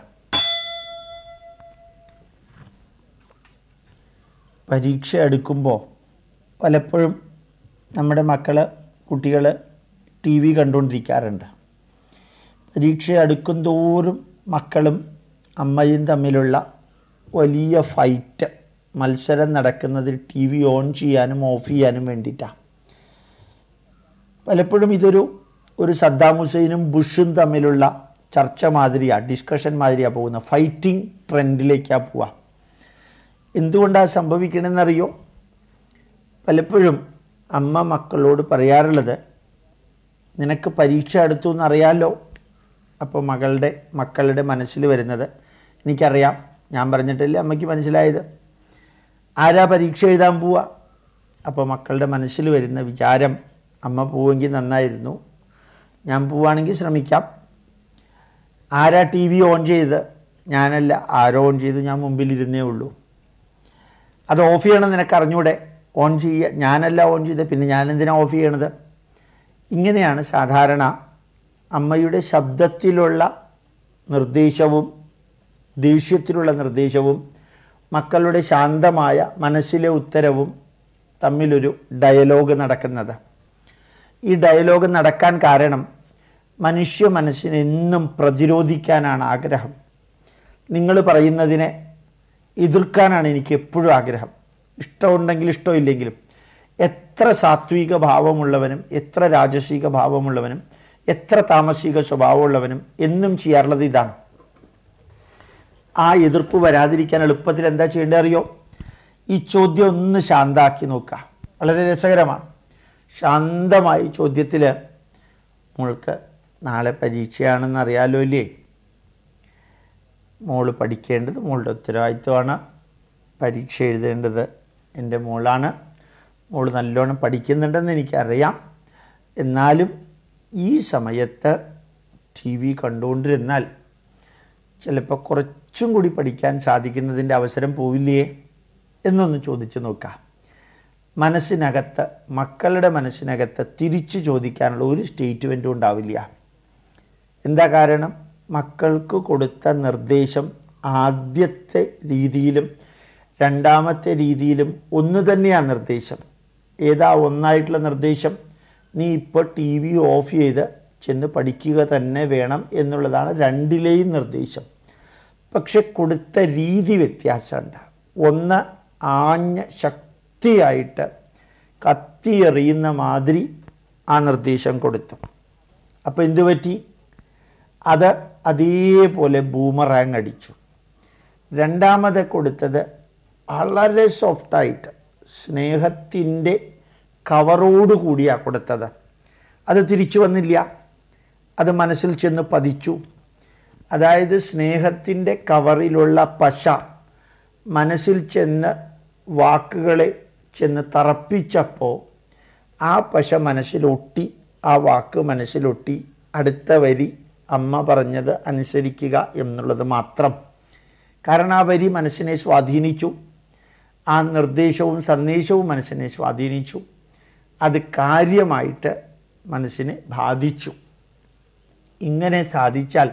പരീക്ഷ എടുക്കുമ്പോൾ പലപ്പോഴും നമ്മുടെ മക്കൾ കുട്ടികൾ ടി വി കണ്ടുകൊണ്ടിരിക്കാറുണ്ട്. പരീക്ഷ അടുക്കും തോറും മക്കളും അമ്മയും തമ്മിലുള്ള വലിയ ഫൈറ്റ്. മത്സരം നടക്കുന്നത് ടി വി ഓൺ ചെയ്യാനും ഓഫ് ചെയ്യാനും വേണ്ടിയിട്ടാണ് പലപ്പോഴും ഇതൊരു ഒരു സദ്ദാം ഹുസൈനും ബുഷും തമ്മിലുള്ള ചർച്ച മാതിരിയാണ് ഡിസ്കഷൻ മാതിരിയാണ് പോകുന്നത് ഫൈറ്റിംഗ് ട്രെൻഡിലേക്കാണ് പോവുക എന്തുകൊണ്ടാണ് സംഭവിക്കണമെന്നറിയോ പലപ്പോഴും അമ്മ മക്കളോട് പറയാറുള്ളത് നിനക്ക് പരീക്ഷ അടുത്തു എന്നറിയാലോ അപ്പോൾ മകളുടെ മക്കളുടെ മനസ്സിൽ വരുന്നത്. എനിക്കറിയാം ഞാൻ പറഞ്ഞിട്ടില്ല അമ്മയ്ക്ക് മനസ്സിലായത്. ആരാ പരീക്ഷ എഴുതാൻ പോവുക അപ്പോൾ മക്കളുടെ മനസ്സിൽ വരുന്ന വിചാരം അമ്മ പോവെങ്കിൽ നന്നായിരുന്നു. ഞാൻ പോവുകയാണെങ്കിൽ ശ്രമിക്കാം. ആരാ ടി വി ഓൺ ചെയ്ത് ഞാനല്ല ആരോ ഓൺ ചെയ്തു ഞാൻ മുമ്പിൽ ഇരുന്നേ ഉള്ളൂ. അത് ഓഫ് ചെയ്യണം നിനക്ക് അറിഞ്ഞൂടെ? ഓൺ ചെയ്യുക ഞാനല്ല ഓൺ ചെയ്ത് പിന്നെ ഞാനെന്തിനാണ് ഓഫ് ചെയ്യണത്? ഇങ്ങനെയാണ് സാധാരണ അമ്മയുടെ ശബ്ദത്തിലുള്ള നിർദ്ദേശവും ദേഷ്യത്തിലുള്ള നിർദ്ദേശവും മക്കളുടെ ശാന്തമായ മനസ്സിലെ ഉത്തരവും തമ്മിലൊരു ഡയലോഗ് നടക്കുന്നത്. ഈ ഡയലോഗ് നടക്കാൻ കാരണം മനുഷ്യ മനസ്സിനെ എന്നും പ്രതിരോധിക്കാനാണ് ആഗ്രഹം. നിങ്ങൾ പറയുന്നതിനെ എതിർക്കാനാണ് എനിക്ക് എപ്പോഴും ആഗ്രഹം. ഇഷ്ടമുണ്ടെങ്കിൽ ഇഷ്ടമില്ലെങ്കിലും എത്ര സാത്വിക ഭാവമുള്ളവനും എത്ര രാജസിക ഭാവമുള്ളവനും എത്ര താമസിക സ്വഭാവമുള്ളവനും എന്നും ചെയ്യാറുള്ളത് ഇതാണ്. ആ എതിർപ്പ് വരാതിരിക്കാൻ എളുപ്പത്തിൽ എന്താ ചെയ്യേണ്ടത് അറിയോ? ഈ ചോദ്യം ഒന്ന് ശാന്താക്കി നോക്കുക. വളരെ രസകരമാണ്. ശാന്തമായി ചോദ്യത്തിൽ മോൾക്ക് നാളെ പരീക്ഷയാണെന്ന് അറിയാലോ ഇല്ലേ? മോൾ പഠിക്കേണ്ടത് മോളുടെ ഉത്തരവാദിത്വമാണ്. പരീക്ഷ എഴുതേണ്ടത് എന്റെ മോളാണ്. മോൾ നല്ലോണം പഠിക്കുന്നുണ്ടെന്ന് എനിക്കറിയാം. എന്നാലും ഈ സമയത്ത് ടി വി കണ്ടുകൊണ്ടിരുന്നാൽ ചിലപ്പോൾ കുറച്ചും കൂടി പഠിക്കാൻ സാധിക്കുന്നതിന്റെ അവസരം പോവില്ലേ എന്നൊന്ന് ചോദിച്ചു നോക്കാം. മനസ്സിനകത്ത് മക്കളുടെ മനസ്സിനകത്ത് തിരിച്ചു ചോദിക്കാനുള്ള ഒരു സ്റ്റേറ്റ്മെന്റും ഉണ്ടാവില്ല. എന്താ കാരണം? മക്കൾക്ക് കൊടുത്ത നിർദ്ദേശം ആദ്യത്തെ രീതിയിലും രണ്ടാമത്തെ രീതിയിലും ഒന്ന് തന്നെയാണ് നിർദ്ദേശം. ഏതാ ഒന്നായിട്ടുള്ള നിർദ്ദേശം? നീ ഇപ്പോൾ ടി വി ഓഫ് ചെയ്ത് ചെന്ന് പഠിക്കുക തന്നെ വേണം എന്നുള്ളതാണ് രണ്ടിലെയും നിർദ്ദേശം. പക്ഷെ കൊടുത്ത രീതി വ്യത്യാസമുണ്ട്. ഒന്ന് ആഞ്ഞ ശക്തിയായിട്ട് കത്തിയെറിയുന്ന മാതിരി ആ നിർദ്ദേശം കൊടുത്തു. അപ്പോൾ എന്തു പറ്റി? അത് അതേപോലെ ബൂമറാങ് അടിച്ചു. രണ്ടാമത് കൊടുത്തത് വളരെ സോഫ്റ്റായിട്ട് സ്നേഹത്തിന്റെ കവറോട് കൂടിയാ കൊടുത്തത്. അത് തിരിച്ചു വന്നില്ല. അത് മനസ്സിൽ ചെന്ന് പതിച്ചു. അതായത് സ്നേഹത്തിന്റെ കവറിലുള്ള പശ മനസ്സിൽ ചെന്ന് വാക്കുകളെ ചെന്ന് തറപ്പിച്ചപ്പോൾ ആ പശ മനസ്സിലൊട്ടി ആ വാക്ക് മനസ്സിലൊട്ടി. അടുത്ത വരി അമ്മ പറഞ്ഞത് അനുസരിക്കുക എന്നുള്ളത് മാത്രം. കാരണം ആ വരി മനസ്സിനെ സ്വാധീനിച്ചു. ആ നിർദ്ദേശവും സന്ദേശവും മനസ്സിനെ സ്വാധീനിച്ചു. അത് കാര്യമായിട്ട് മനസ്സിനെ ബാധിച്ചു. ഇങ്ങനെ സാധിച്ചാൽ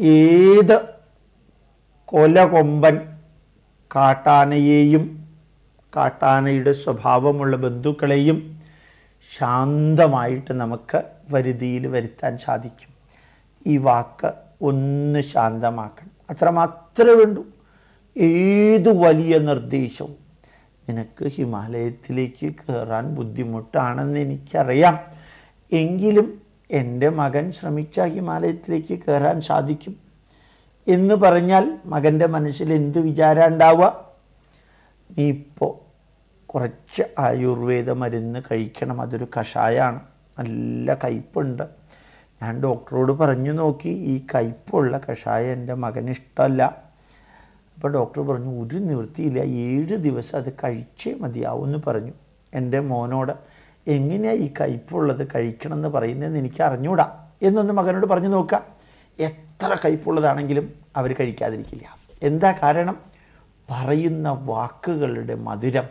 ഏത് കൊലകൊമ്പൻ കാട്ടാനയെയും കാട്ടാനയുടെ സ്വഭാവമുള്ള ബന്ധുക്കളെയും ശാന്തമായിട്ട് നമുക്ക് വരുതിയിൽ വരുത്താൻ സാധിക്കും. ഈ വാക്ക് ഒന്ന് ശാന്തമാക്കണം. അത്രമാത്രമേ വേണ്ടൂ ഏതു വലിയ നിർദ്ദേശവും നിനക്ക് ഹിമാലയത്തിലേക്ക് കയറാൻ ബുദ്ധിമുട്ടാണെന്ന് എനിക്കറിയാം. എങ്കിലും എന്റെ മകൻ ശ്രമിച്ച ഹിമാലയത്തിലേക്ക് കയറാൻ സാധിക്കും. എന്ന് പറഞ്ഞാൽ മകന്റെ മനസ്സിൽ എന്ത് വിചാരമുണ്ടാവുക? നീ ഇപ്പോൾ കുറച്ച് ആയുർവേദ മരുന്ന് കഴിക്കണം. അതൊരു കഷായമാണ് നല്ല കയ്പുണ്ട്. ഞാൻ ഡോക്ടറോട് പറഞ്ഞു നോക്കി ഈ കയ്പുള്ള കഷായം എന്റെ മകന് ഇഷ്ടമല്ല അപ്പോൾ ഡോക്ടർ പറഞ്ഞു ഒരു നിവൃത്തിയില്ല ഏഴ് ദിവസം അത് കഴിച്ചേ മതിയാവും എന്ന് പറഞ്ഞു. എന്റെ മോനോട് എങ്ങനെയാണ് ഈ കയ്പുള്ളത് കഴിക്കണം എന്ന് പറയുന്നതെന്ന് എനിക്ക് അറിഞ്ഞൂടാ എന്നൊന്ന് മകനോട് പറഞ്ഞു നോക്കുക. എത്ര കയ്പുള്ളതാണെങ്കിലും അവർ കഴിക്കാതിരിക്കില്ല. എന്താ കാരണം? പറയുന്ന വാക്കുകളുടെ മധുരം.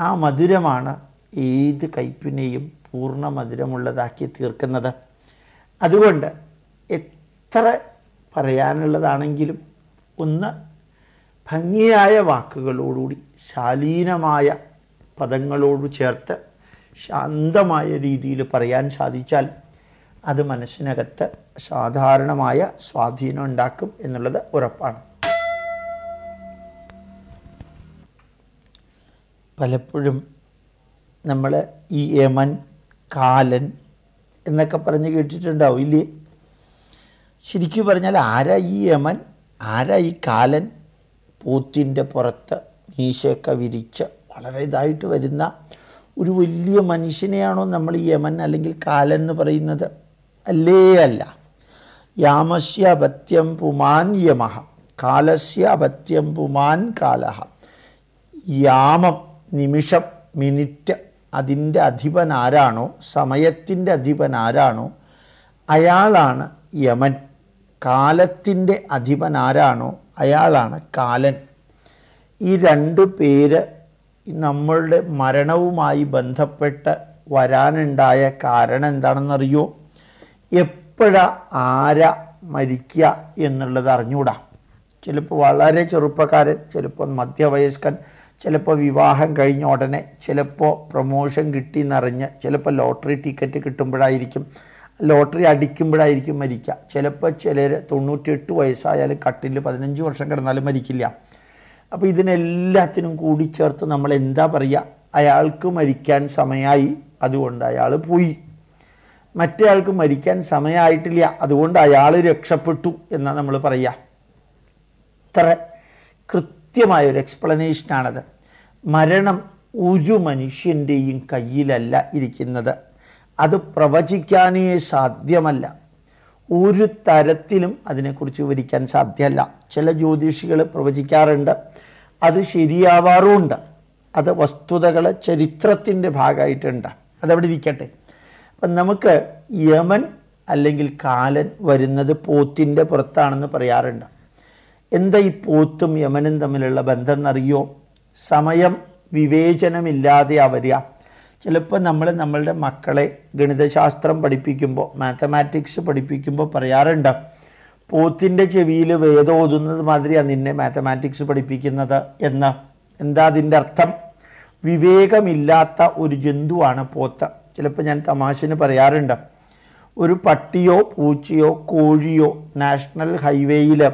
ആ മധുരമാണ് ഏത് കയ്പിനെയും പൂർണ മധുരമുള്ളതാക്കി തീർക്കുന്നത്. അതുകൊണ്ട് എത്ര പറയാനുള്ളതാണെങ്കിലും ഒന്ന് ഭംഗിയായ വാക്കുകളോടുകൂടി ശാലീനമായ പദങ്ങളോട് ചേർത്ത് ശാന്തമായ രീതിയിൽ പറയാൻ സാധിച്ചാൽ അത് മനസ്സിനകത്ത് സാധാരണമായ സ്വാധീനം ഉണ്ടാക്കും എന്നുള്ളത് ഉറപ്പാണ്. പലപ്പോഴും നമ്മൾ ഈ യമൻ കാലൻ എന്നൊക്കെ പറഞ്ഞ് കേട്ടിട്ടുണ്ടാവും ഇല്ലേ? ശരിക്കും പറഞ്ഞാൽ ആരാ ഈ യമൻ? ആരാ ഈ കാലൻ പോത്തിന്റെ പുറത്ത് മീശയൊക്കെ വിരിച്ച് വളരെ ഇതായിട്ട് വരുന്ന ഒരു വലിയ മനുഷ്യനെയാണോ നമ്മൾ യമൻ അല്ലെങ്കിൽ കാലൻ എന്ന് പറയുന്നത്? അല്ലേ അല്ല. യാമസ്യ അപത്യം പുമാൻ യമഹ. കാലസ്യ അപത്യം പുമാൻ കാലഹ. യാമം നിമിഷം മിനിറ്റ് അതിന്റെ അധിപൻ ആരാണോ സമയത്തിന്റെ അധിപൻ ആരാണോ അയാളാണ് യമൻ. കാലത്തിന്റെ അധിപൻ ആരാണോ അയാളാണ് കാലൻ. ഈ രണ്ട് പേര് നമ്മളുടെ മരണവുമായി ബന്ധപ്പെട്ട് വരാനുണ്ടായ കാരണം എന്താണെന്നറിയോ? എപ്പോഴാ ആരാ മരിക്കുക എന്നുള്ളത് അറിഞ്ഞുകൂടാ ചിലപ്പോൾ വളരെ ചെറുപ്പക്കാരൻ ചിലപ്പോൾ മധ്യവയസ്കൻ ചിലപ്പോൾ വിവാഹം കഴിഞ്ഞ ഉടനെ ചിലപ്പോൾ പ്രൊമോഷൻ കിട്ടി എന്നറിഞ്ഞ് ചിലപ്പോൾ ലോട്ടറി ടിക്കറ്റ് കിട്ടുമ്പോഴായിരിക്കും ലോട്ടറി അടിക്കുമ്പോഴായിരിക്കും മരിക്കുക. ചിലപ്പോൾ ചിലർ തൊണ്ണൂറ്റിയെട്ട് വയസ്സായാലും കട്ടിൽ പതിനഞ്ച് വർഷം കിടന്നാലും മരിക്കില്ല. അപ്പോൾ ഇതിനെല്ലാത്തിനും കൂടി ചേർത്ത് നമ്മൾ എന്താ പറയുക അയാൾക്ക് മരിക്കാൻ സമയമായി അതുകൊണ്ട് അയാൾ പോയി. മറ്റേ ആൾക്ക് മരിക്കാൻ സമയമായിട്ടില്ല അതുകൊണ്ട് അയാൾ രക്ഷപ്പെട്ടു എന്നാണ് നമ്മൾ പറയുക ഇത്ര കൃത്യമായൊരു എക്സ്പ്ലനേഷനാണത് മരണം ഒരു മനുഷ്യന്റെയും കയ്യിലല്ല ഇരിക്കുന്നത്. അത് പ്രവചിക്കാനേ സാധ്യമല്ല. ഒരു തരത്തിലും അതിനെക്കുറിച്ച് വിവരിക്കാൻ സാധ്യമല്ല. ചില ജ്യോതിഷികൾ പ്രവചിക്കാറുണ്ട് അത് ശരിയാവാറുമുണ്ട്. അത് വസ്തുതകൾ ചരിത്രത്തിന്റെ ഭാഗമായിട്ടുണ്ട്. അതവിടെ ഇരിക്കട്ടെ. അപ്പം നമുക്ക് യമൻ അല്ലെങ്കിൽ കാലൻ വരുന്നത് പോത്തിന്റെ പുറത്താണെന്ന് പറയാറുണ്ട്. എന്താ ഈ പോത്തും യമനും തമ്മിലുള്ള ബന്ധം എന്നറിയോ? സമയം വിവേചനമില്ലാതെ വരിക. ചിലപ്പോൾ നമ്മൾ നമ്മളുടെ മക്കളെ ഗണിതശാസ്ത്രം പഠിപ്പിക്കുമ്പോൾ മാത്തമാറ്റിക്സ് പഠിപ്പിക്കുമ്പോൾ പറയാറുണ്ട് പോത്തിന്റെ ചെവിയിൽ വേദം ഓതുന്നത് മാതിരിയാണ് നിന്നെ മാത്തമാറ്റിക്സ് പഠിപ്പിക്കുന്നത് എന്ന്. എന്താ അതിന്റെ അർത്ഥം? വിവേകമില്ലാത്ത ഒരു ജന്തുവാണ് പോത്ത്. ചിലപ്പോൾ ഞാൻ തമാശന് പറയാറുണ്ട് ഒരു പട്ടിയോ പൂച്ചയോ കോഴിയോ നാഷണൽ ഹൈവേയിൽ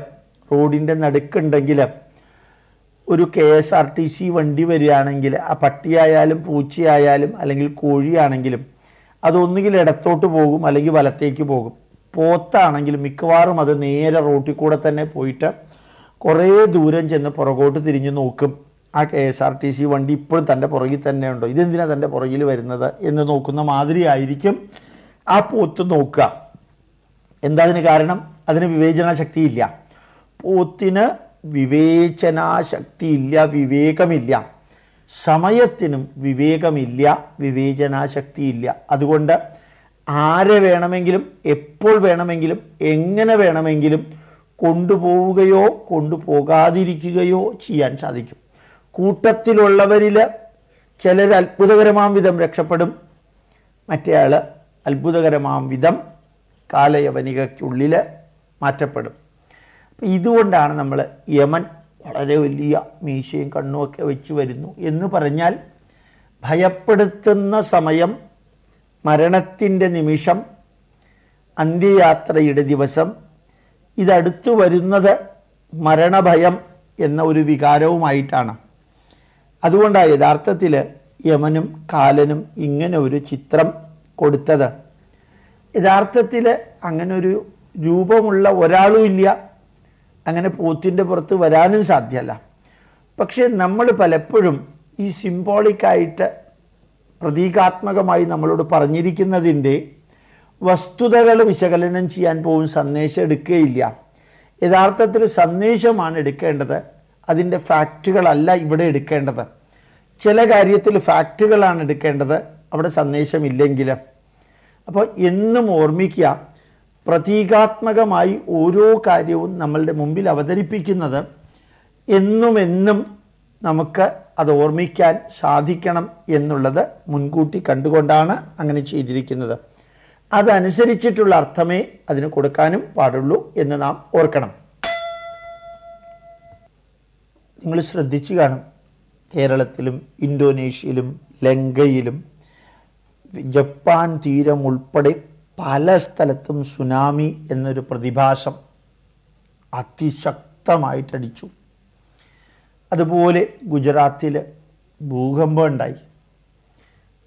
റോഡിന്റെ നടുക്കുണ്ടെങ്കിൽ ഒരു K S R T C വണ്ടി വരികയാണെങ്കിൽ ആ പട്ടിയായാലും പൂച്ചയായാലും അല്ലെങ്കിൽ കോഴിയാണെങ്കിലും അതൊന്നുകിൽ ഇടത്തോട്ട് പോകും അല്ലെങ്കിൽ വലത്തേക്ക് പോകും. പോത്താണെങ്കിൽ മിക്കവാറും അത് നേരെ റോട്ടിൽ കൂടെ തന്നെ പോയിട്ട് കുറേ ദൂരം ചെന്ന് പുറകോട്ട് തിരിഞ്ഞു നോക്കും. ആ K S R T C വണ്ടി ഇപ്പോഴും തന്റെ പുറകിൽ തന്നെ ഉണ്ടോ? ഇതെന്തിനാണ് തന്റെ പുറകിൽ വരുന്നത് എന്ന് നോക്കുന്ന മാതിരി ആയിരിക്കും ആ പോത്ത് നോക്കുക. എന്താ അതിന് കാരണം? അതിന് വിവേചന ശക്തിയില്ല പോത്തിന് വിവേചനാശക്തിയില്ല വിവേകമില്ല. സമയത്തിനും വിവേകമില്ല വിവേചനാശക്തിയില്ല. അതുകൊണ്ട് ആരെ വേണമെങ്കിലും എപ്പോൾ വേണമെങ്കിലും എങ്ങനെ വേണമെങ്കിലും കൊണ്ടുപോവുകയോ കൊണ്ടുപോകാതിരിക്കുകയോ ചെയ്യാൻ സാധിക്കും. കൂട്ടത്തിലുള്ളവരിൽ ചിലർ അത്ഭുതകരമാം വിധം രക്ഷപ്പെടും. മറ്റേയാൾ അത്ഭുതകരമാം വിധം കാലയവനികയ്ക്കുള്ളിൽ മാറ്റപ്പെടും. ഇതുകൊണ്ടാണ് നമ്മൾ യമൻ വളരെ വലിയ മീശയും കണ്ണുമൊക്കെ വെച്ച് വരുന്നു എന്ന് പറഞ്ഞാൽ ഭയപ്പെടുത്തുന്ന സമയം മരണത്തിന്റെ നിമിഷം അന്ത്യയാത്രയുടെ ദിവസം ഇതടുത്തു വരുന്നത് മരണഭയം എന്ന ഒരു വികാരവുമായിട്ടാണ്. അതുകൊണ്ടാണ് യഥാർത്ഥത്തിൽ യമനും കാലനും ഇങ്ങനെ ഒരു ചിത്രം കൊടുത്തത്. യഥാർത്ഥത്തിൽ അങ്ങനൊരു രൂപമുള്ള ഒരാളും ഇല്ല. അങ്ങനെ പോത്തിന്റെ പുറത്ത് വരാനും സാധ്യമല്ല. പക്ഷേ നമ്മൾ പലപ്പോഴും ഈ സിംബോളിക്കായിട്ട് പ്രതീകാത്മകമായി നമ്മളോട് പറഞ്ഞിരിക്കുന്നതിന്റെ വസ്തുതകൾ വിശകലനം ചെയ്യാൻ പോകും സന്ദേശം എടുക്കുകയില്ല. യഥാർത്ഥത്തിൽ സന്ദേശമാണ് എടുക്കേണ്ടത്. അതിന്റെ ഫാക്റ്റുകളല്ല ഇവിടെ എടുക്കേണ്ടത്. ചില കാര്യത്തിൽ ഫാക്റ്റുകളാണ് എടുക്കേണ്ടത്. അവിടെ സന്ദേശമില്ലെങ്കിൽ അപ്പോൾ എന്നും ഓർമ്മിക്കുക പ്രതീകാത്മകമായി ഓരോ കാര്യവും നമ്മളുടെ മുമ്പിൽ അവതരിപ്പിക്കുന്നത് എന്നുമെന്നും എന്നും നമുക്ക് അത് ഓർമ്മിക്കാൻ സാധിക്കണം എന്നുള്ളത് മുൻകൂട്ടി കണ്ടുകൊണ്ടാണ് അങ്ങനെ ചെയ്തിരിക്കുന്നത്. അതനുസരിച്ചിട്ടുള്ള അർത്ഥമേ അതിന് കൊടുക്കാനും പാടുള്ളൂ എന്ന് നാം ഓർക്കണം. നിങ്ങൾ ശ്രദ്ധിച്ചു കാണും. കേരളത്തിലും ഇന്തോനേഷ്യയിലും ലങ്കയിലും ജപ്പാൻ തീരം ഉൾപ്പെടെ പല സ്ഥലത്തും സുനാമി എന്നൊരു പ്രതിഭാസം അതിശക്തമായിട്ടടിച്ചു. അതുപോലെ ഗുജറാത്തിൽ ഭൂകമ്പം ഉണ്ടായി.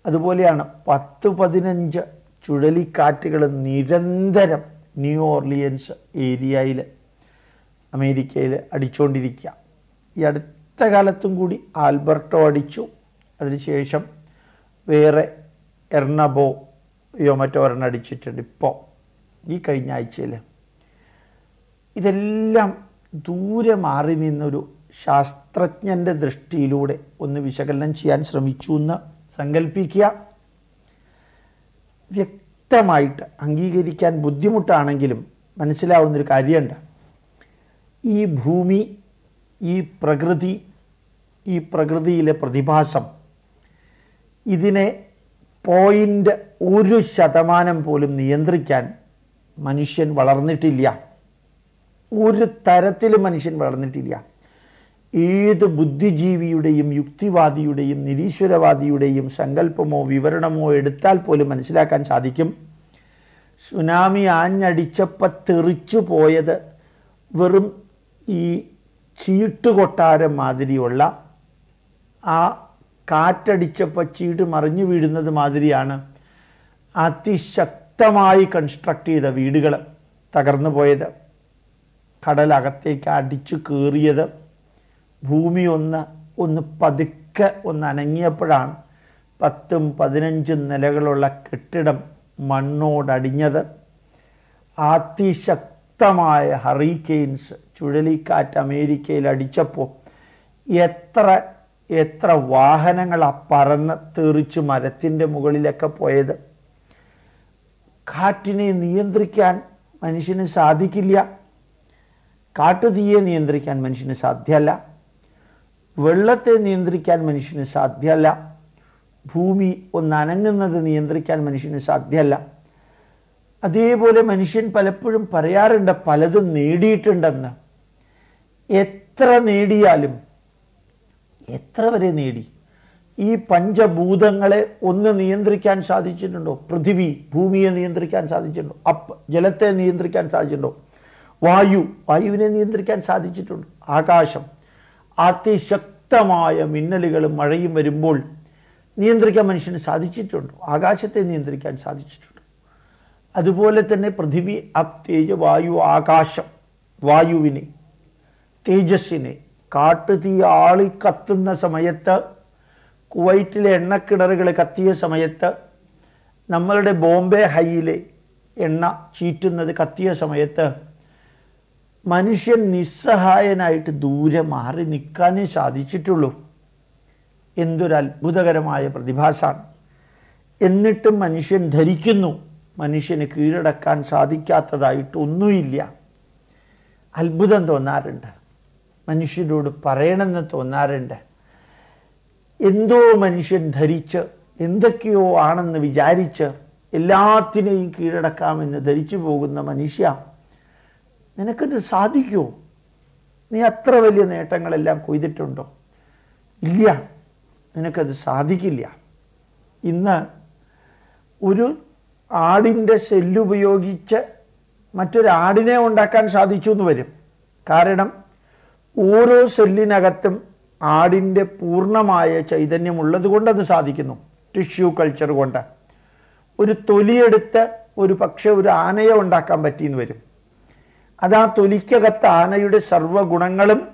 അതുപോലെയാണ് പത്ത് പതിനഞ്ച് ചുഴലിക്കാറ്റുകൾ നിരന്തരം ന്യൂ ഓർലിയൻസ് ഏരിയയിൽ അമേരിക്കയിൽ അടിച്ചുകൊണ്ടിരിക്കുക ഈ അടുത്ത കാലത്തും കൂടി ആൽബർട്ടോ അടിച്ചു. അതിനുശേഷം വേറെ എർണബോ യോ മറ്റോ ഒരെണ്ണം അടിച്ചിട്ടുണ്ട് ഇപ്പോൾ ഈ കഴിഞ്ഞ ആഴ്ചയിൽ ഇതെല്ലാം ദൂരെ മാറി നിന്നൊരു ശാസ്ത്രജ്ഞന്റെ ദൃഷ്ടിയിലൂടെ ഒന്ന് വിശകലനം ചെയ്യാൻ ശ്രമിച്ചു എന്ന് സങ്കല്പിക്കുക വ്യക്തമായിട്ട് അംഗീകരിക്കാൻ ബുദ്ധിമുട്ടാണെങ്കിലും മനസ്സിലാവുന്നൊരു കാര്യമുണ്ട്. ഈ ഭൂമി ഈ പ്രകൃതി ഈ പ്രകൃതിയിലെ പ്രതിഭാസം ഇതിനെ പോയിന്റ് ഒരു ശതമാനം പോലും നിയന്ത്രിക്കാൻ മനുഷ്യൻ വളർന്നിട്ടില്ല. ഒരു തരത്തിലും മനുഷ്യൻ വളർന്നിട്ടില്ല. ഏത് ബുദ്ധിജീവിയുടെയും യുക്തിവാദിയുടെയും നിരീശ്വരവാദിയുടെയും സങ്കല്പമോ വിവരണമോ എടുത്താൽ പോലും മനസ്സിലാക്കാൻ സാധിക്കും. സുനാമി ആഞ്ഞടിച്ചപ്പോൾ തെറിച്ചു പോയത് വെറും ഈ ചീട്ടുകൊട്ടാരം മാതിരിയുള്ള ആ കാറ്റടിച്ചപ്പോൾ ചീട് മറിഞ്ഞു വീഴുന്നത് മാതിരിയാണ് അതിശക്തമായി കൺസ്ട്രക്ട് ചെയ്ത വീടുകൾ തകർന്നു പോയത്. കടലകത്തേക്ക് അടിച്ചു കയറിയത് ഭൂമി ഒന്ന് ഒന്ന് പതുക്കെ ഒന്ന് അനങ്ങിയപ്പോഴാണ് പത്തും പതിനഞ്ചും നിലകളുള്ള കെട്ടിടം മണ്ണോടടിഞ്ഞത്. അതിശക്തമായ ഹറിക്കെയിൻസ് ചുഴലിക്കാറ്റ് അമേരിക്കയിൽ അടിച്ചപ്പോൾ എത്ര എത്ര വാഹനങ്ങളാ പറന്ന് തെറിച്ച് മരത്തിന്റെ മുകളിലൊക്കെ പോയത്. കാറ്റിനെ നിയന്ത്രിക്കാൻ മനുഷ്യന് സാധിക്കില്ല. കാട്ടുതീയെ നിയന്ത്രിക്കാൻ മനുഷ്യന് സാധ്യമല്ല വെള്ളത്തെ നിയന്ത്രിക്കാൻ മനുഷ്യന് സാധ്യമല്ല ഭൂമി ഒന്നനങ്ങുന്നത് നിയന്ത്രിക്കാൻ മനുഷ്യന് സാധ്യമല്ല അതേപോലെ മനുഷ്യൻ പലപ്പോഴും പറയാറുണ്ട് പലതും നേടിയിട്ടുണ്ടെന്ന്. എത്ര നേടിയാലും എത്ര വരെ നേടി? ഈ പഞ്ചഭൂതങ്ങളെ ഒന്ന് നിയന്ത്രിക്കാൻ സാധിച്ചിട്ടുണ്ടോ? പൃഥിവി ഭൂമിയെ നിയന്ത്രിക്കാൻ സാധിച്ചിട്ടുണ്ടോ? അപ്പ് ജലത്തെ നിയന്ത്രിക്കാൻ സാധിച്ചിട്ടുണ്ടോ? വായു വായുവിനെ നിയന്ത്രിക്കാൻ സാധിച്ചിട്ടുണ്ട്. ആകാശം. അതിശക്തമായ മിന്നലുകളും മഴയും വരുമ്പോൾ നിയന്ത്രിക്കാൻ മനുഷ്യന് സാധിച്ചിട്ടുണ്ട്? ആകാശത്തെ നിയന്ത്രിക്കാൻ സാധിച്ചിട്ടുണ്ട്? അതുപോലെ തന്നെ പൃഥിവി അപ് തേജ് വായു ആകാശം. വായുവിനെ തേജസ്സിനെ കാട്ടുതീ ആളി കത്തുന്ന സമയത്ത് കുവൈറ്റിലെ എണ്ണക്കിണറുകൾ കത്തിയ സമയത്ത് നമ്മളുടെ ബോംബെ ഹൈയിലെ എണ്ണ ചീറ്റുന്നത് കത്തിയ സമയത്ത് മനുഷ്യൻ നിസ്സഹായനായിട്ട് ദൂരെ മാറി നിൽക്കാനേ സാധിച്ചിട്ടുള്ളൂ. എന്തൊരു അത്ഭുതകരമായ പ്രതിഭാസമാണ് എന്നിട്ടും മനുഷ്യൻ ധരിക്കുന്നു. മനുഷ്യന് കീഴടക്കാൻ സാധിക്കാത്തതായിട്ട് ഒന്നുമില്ല. അത്ഭുതം തോന്നാറുണ്ട്. മനുഷ്യരോട് പറയണമെന്ന് തോന്നാറുണ്ട്. എന്തോ മനുഷ്യൻ ധരിച്ച് എന്തൊക്കെയോ ആണെന്ന് വിചാരിച്ച് എല്ലാത്തിനെയും കീഴടക്കാമെന്ന് ധരിച്ചു പോകുന്ന മനുഷ്യ നിനക്കത് സാധിക്കുമോ നീ അത്ര വലിയ നേട്ടങ്ങളെല്ലാം കൊയ്തിട്ടുണ്ടോ? ഇല്ല നിനക്കത് സാധിക്കില്ല. ഇന്ന് ഒരു ആടിന്റെ സെല്ലുപയോഗിച്ച് മറ്റൊരാടിനെ ഉണ്ടാക്കാൻ സാധിച്ചു എന്ന് വരും. കാരണം ഓരോ സെല്ലിനകത്തും ആടിന്റെ പൂർണമായ ചൈതന്യം ഉള്ളത് കൊണ്ട് അത് സാധിക്കുന്നു. ടിഷ്യൂ കൾച്ചർ കൊണ്ട്. ഒരു തൊലിയെടുത്ത് ഒരു പക്ഷെ ഒരു ആനയെ ഉണ്ടാക്കാൻ പറ്റിയെന്ന് വരും. അത് ആ തൊലിക്കകത്ത് ആനയുടെ സർവഗുണങ്ങളും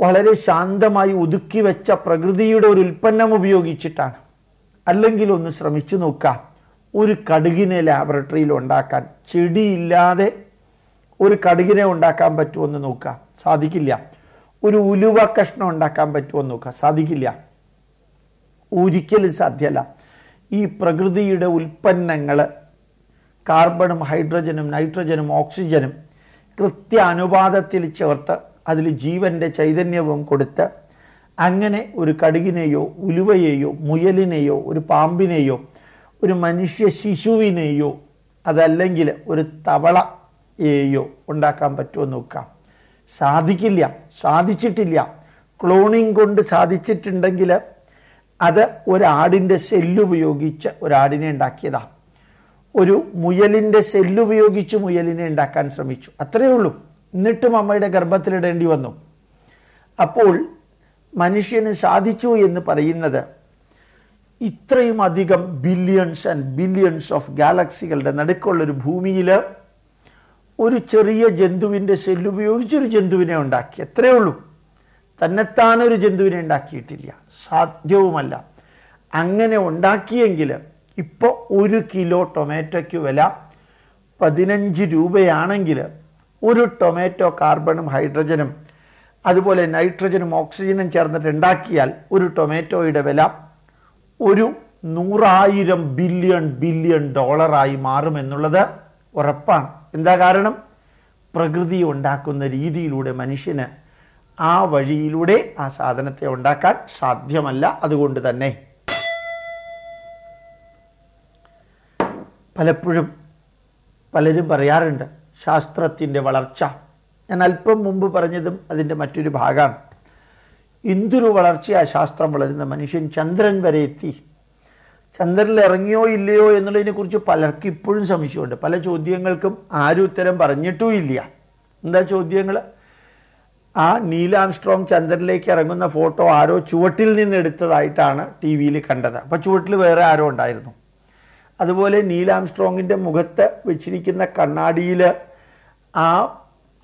വളരെ ശാന്തമായി ഒതുക്കി വെച്ച പ്രകൃതിയുടെ ഒരു ഉൽപ്പന്നം ഉപയോഗിച്ചിട്ടാണ്. അല്ലെങ്കിൽ ഒന്ന് ശ്രമിച്ചു നോക്കാം ഒരു കടുകിനെ ലാബറട്ടറിയിൽ ഉണ്ടാക്കാൻ. ചെടിയില്ലാതെ ഒരു കടുകിനെ ഉണ്ടാക്കാൻ പറ്റുമെന്ന് നോക്കുക. സാധിക്കില്ല. ഒരു ഉലുവ കഷ്ണം ഉണ്ടാക്കാൻ പറ്റുമെന്ന് നോക്കുക. സാധിക്കില്ല. ഒരിക്കലും സാധ്യല്ല. ഈ പ്രകൃതിയുടെ ഉൽപ്പന്നങ്ങൾ കാർബണും ഹൈഡ്രജനും നൈട്രജനും ഓക്സിജനും കൃത്യ അനുപാതത്തിൽ ചേർത്ത് അതിൽ ജീവന്റെ ചൈതന്യവും കൊടുത്ത് അങ്ങനെ ഒരു കടുകിനെയോ ഉലുവയെയോ മുയലിനെയോ ഒരു പാമ്പിനെയോ ഒരു മനുഷ്യ ശിശുവിനെയോ അതല്ലെങ്കിൽ ഒരു തവളയെയോ ഉണ്ടാക്കാൻ പറ്റുമോ നോക്കാം. സാധിക്കില്ല സാധിച്ചിട്ടില്ല. ക്ലോണിങ് കൊണ്ട് സാധിച്ചിട്ടുണ്ടെങ്കിൽ അത് ഒരാടിന്റെ സെല്ലുപയോഗിച്ച് ഒരാടിനെ ഉണ്ടാക്കിയതാണ് ഒരു മുയലിന്റെ സെല്ലുപയോഗിച്ച് മുയലിനെ ഉണ്ടാക്കാൻ ശ്രമിച്ചു. അത്രയേ ഉള്ളൂ. എന്നിട്ടും അമ്മയുടെ ഗർഭത്തിലിടേണ്ടി വന്നു. അപ്പോൾ മനുഷ്യന് സാധിച്ചു എന്ന് പറയുന്നത് ഇത്രയും അധികം ബില്യൺസ് ആൻഡ് ബില്യൺസ് ഓഫ് ഗാലക്സികളുടെ നടുക്കുള്ളൊരു ഭൂമിയിൽ ഒരു ചെറിയ ജന്തുവിന്റെ സെല്ലുപയോഗിച്ച് ഒരു ജന്തുവിനെ ഉണ്ടാക്കി. എത്രയേ ഉള്ളൂ. തന്നെത്താനൊരു ജന്തുവിനെ ഉണ്ടാക്കിയിട്ടില്ല. സാധ്യവുമല്ല. അങ്ങനെ ഉണ്ടാക്കിയെങ്കിൽ ഇപ്പോൾ ഒരു കിലോ ടൊമാറ്റോയ്ക്ക് വില പതിനഞ്ച് രൂപയാണെങ്കിൽ ഒരു ടൊമാറ്റോ കാർബണും ഹൈഡ്രജനും അതുപോലെ നൈട്രജനും ഓക്സിജനും ചേർന്നിട്ട് ഉണ്ടാക്കിയാൽ ഒരു ടൊമാറ്റോയുടെ വില ഒരു നൂറായിരം ബില്യൺ ബില്യൺ ഡോളറായി മാറുമെന്നുള്ളത് ഉറപ്പാണ്. എന്താ കാരണം? പ്രകൃതി ഉണ്ടാക്കുന്ന രീതിയിലൂടെ മനുഷ്യന് ആ വഴിയിലൂടെ ആ സാധനത്തെ ഉണ്ടാക്കാൻ സാധ്യമല്ല അതുകൊണ്ട് തന്നെ. പലപ്പോഴും പലരും പറയാറുണ്ട് ശാസ്ത്രത്തിന്റെ വളർച്ച. ഞാൻ അല്പം മുമ്പ് പറഞ്ഞതും അതിന്റെ മറ്റൊരു ഭാഗമാണ്. എന്തൊരു വളർച്ചയാ ശാസ്ത്രം വളരുന്ന മനുഷ്യൻ ചന്ദ്രൻ വരെ എത്തി. ചന്ദ്രനിൽ ഇറങ്ങിയോ ഇല്ലയോ എന്നുള്ളതിനെ കുറിച്ച് പലർക്കും ഇപ്പോഴും സംശയമുണ്ട്. പല ചോദ്യങ്ങൾക്കും ആരും ഉത്തരം പറഞ്ഞിട്ടും ഇല്ല. എന്താ ചോദ്യങ്ങൾ ആ നീലാംസ്ട്രോങ് ചന്ദ്രനിലേക്ക് ഇറങ്ങുന്ന ഫോട്ടോ ആരോ ചുവട്ടിൽ നിന്ന് എടുത്തതായിട്ടാണ് ടി വിയിൽ കണ്ടത്. അപ്പൊ ചുവട്ടിൽ വേറെ ആരോ ഉണ്ടായിരുന്നു. അതുപോലെ നീലാംസ്ട്രോങ്ങിന്റെ മുഖത്ത് വെച്ചിരിക്കുന്ന കണ്ണാടിയിൽ ആ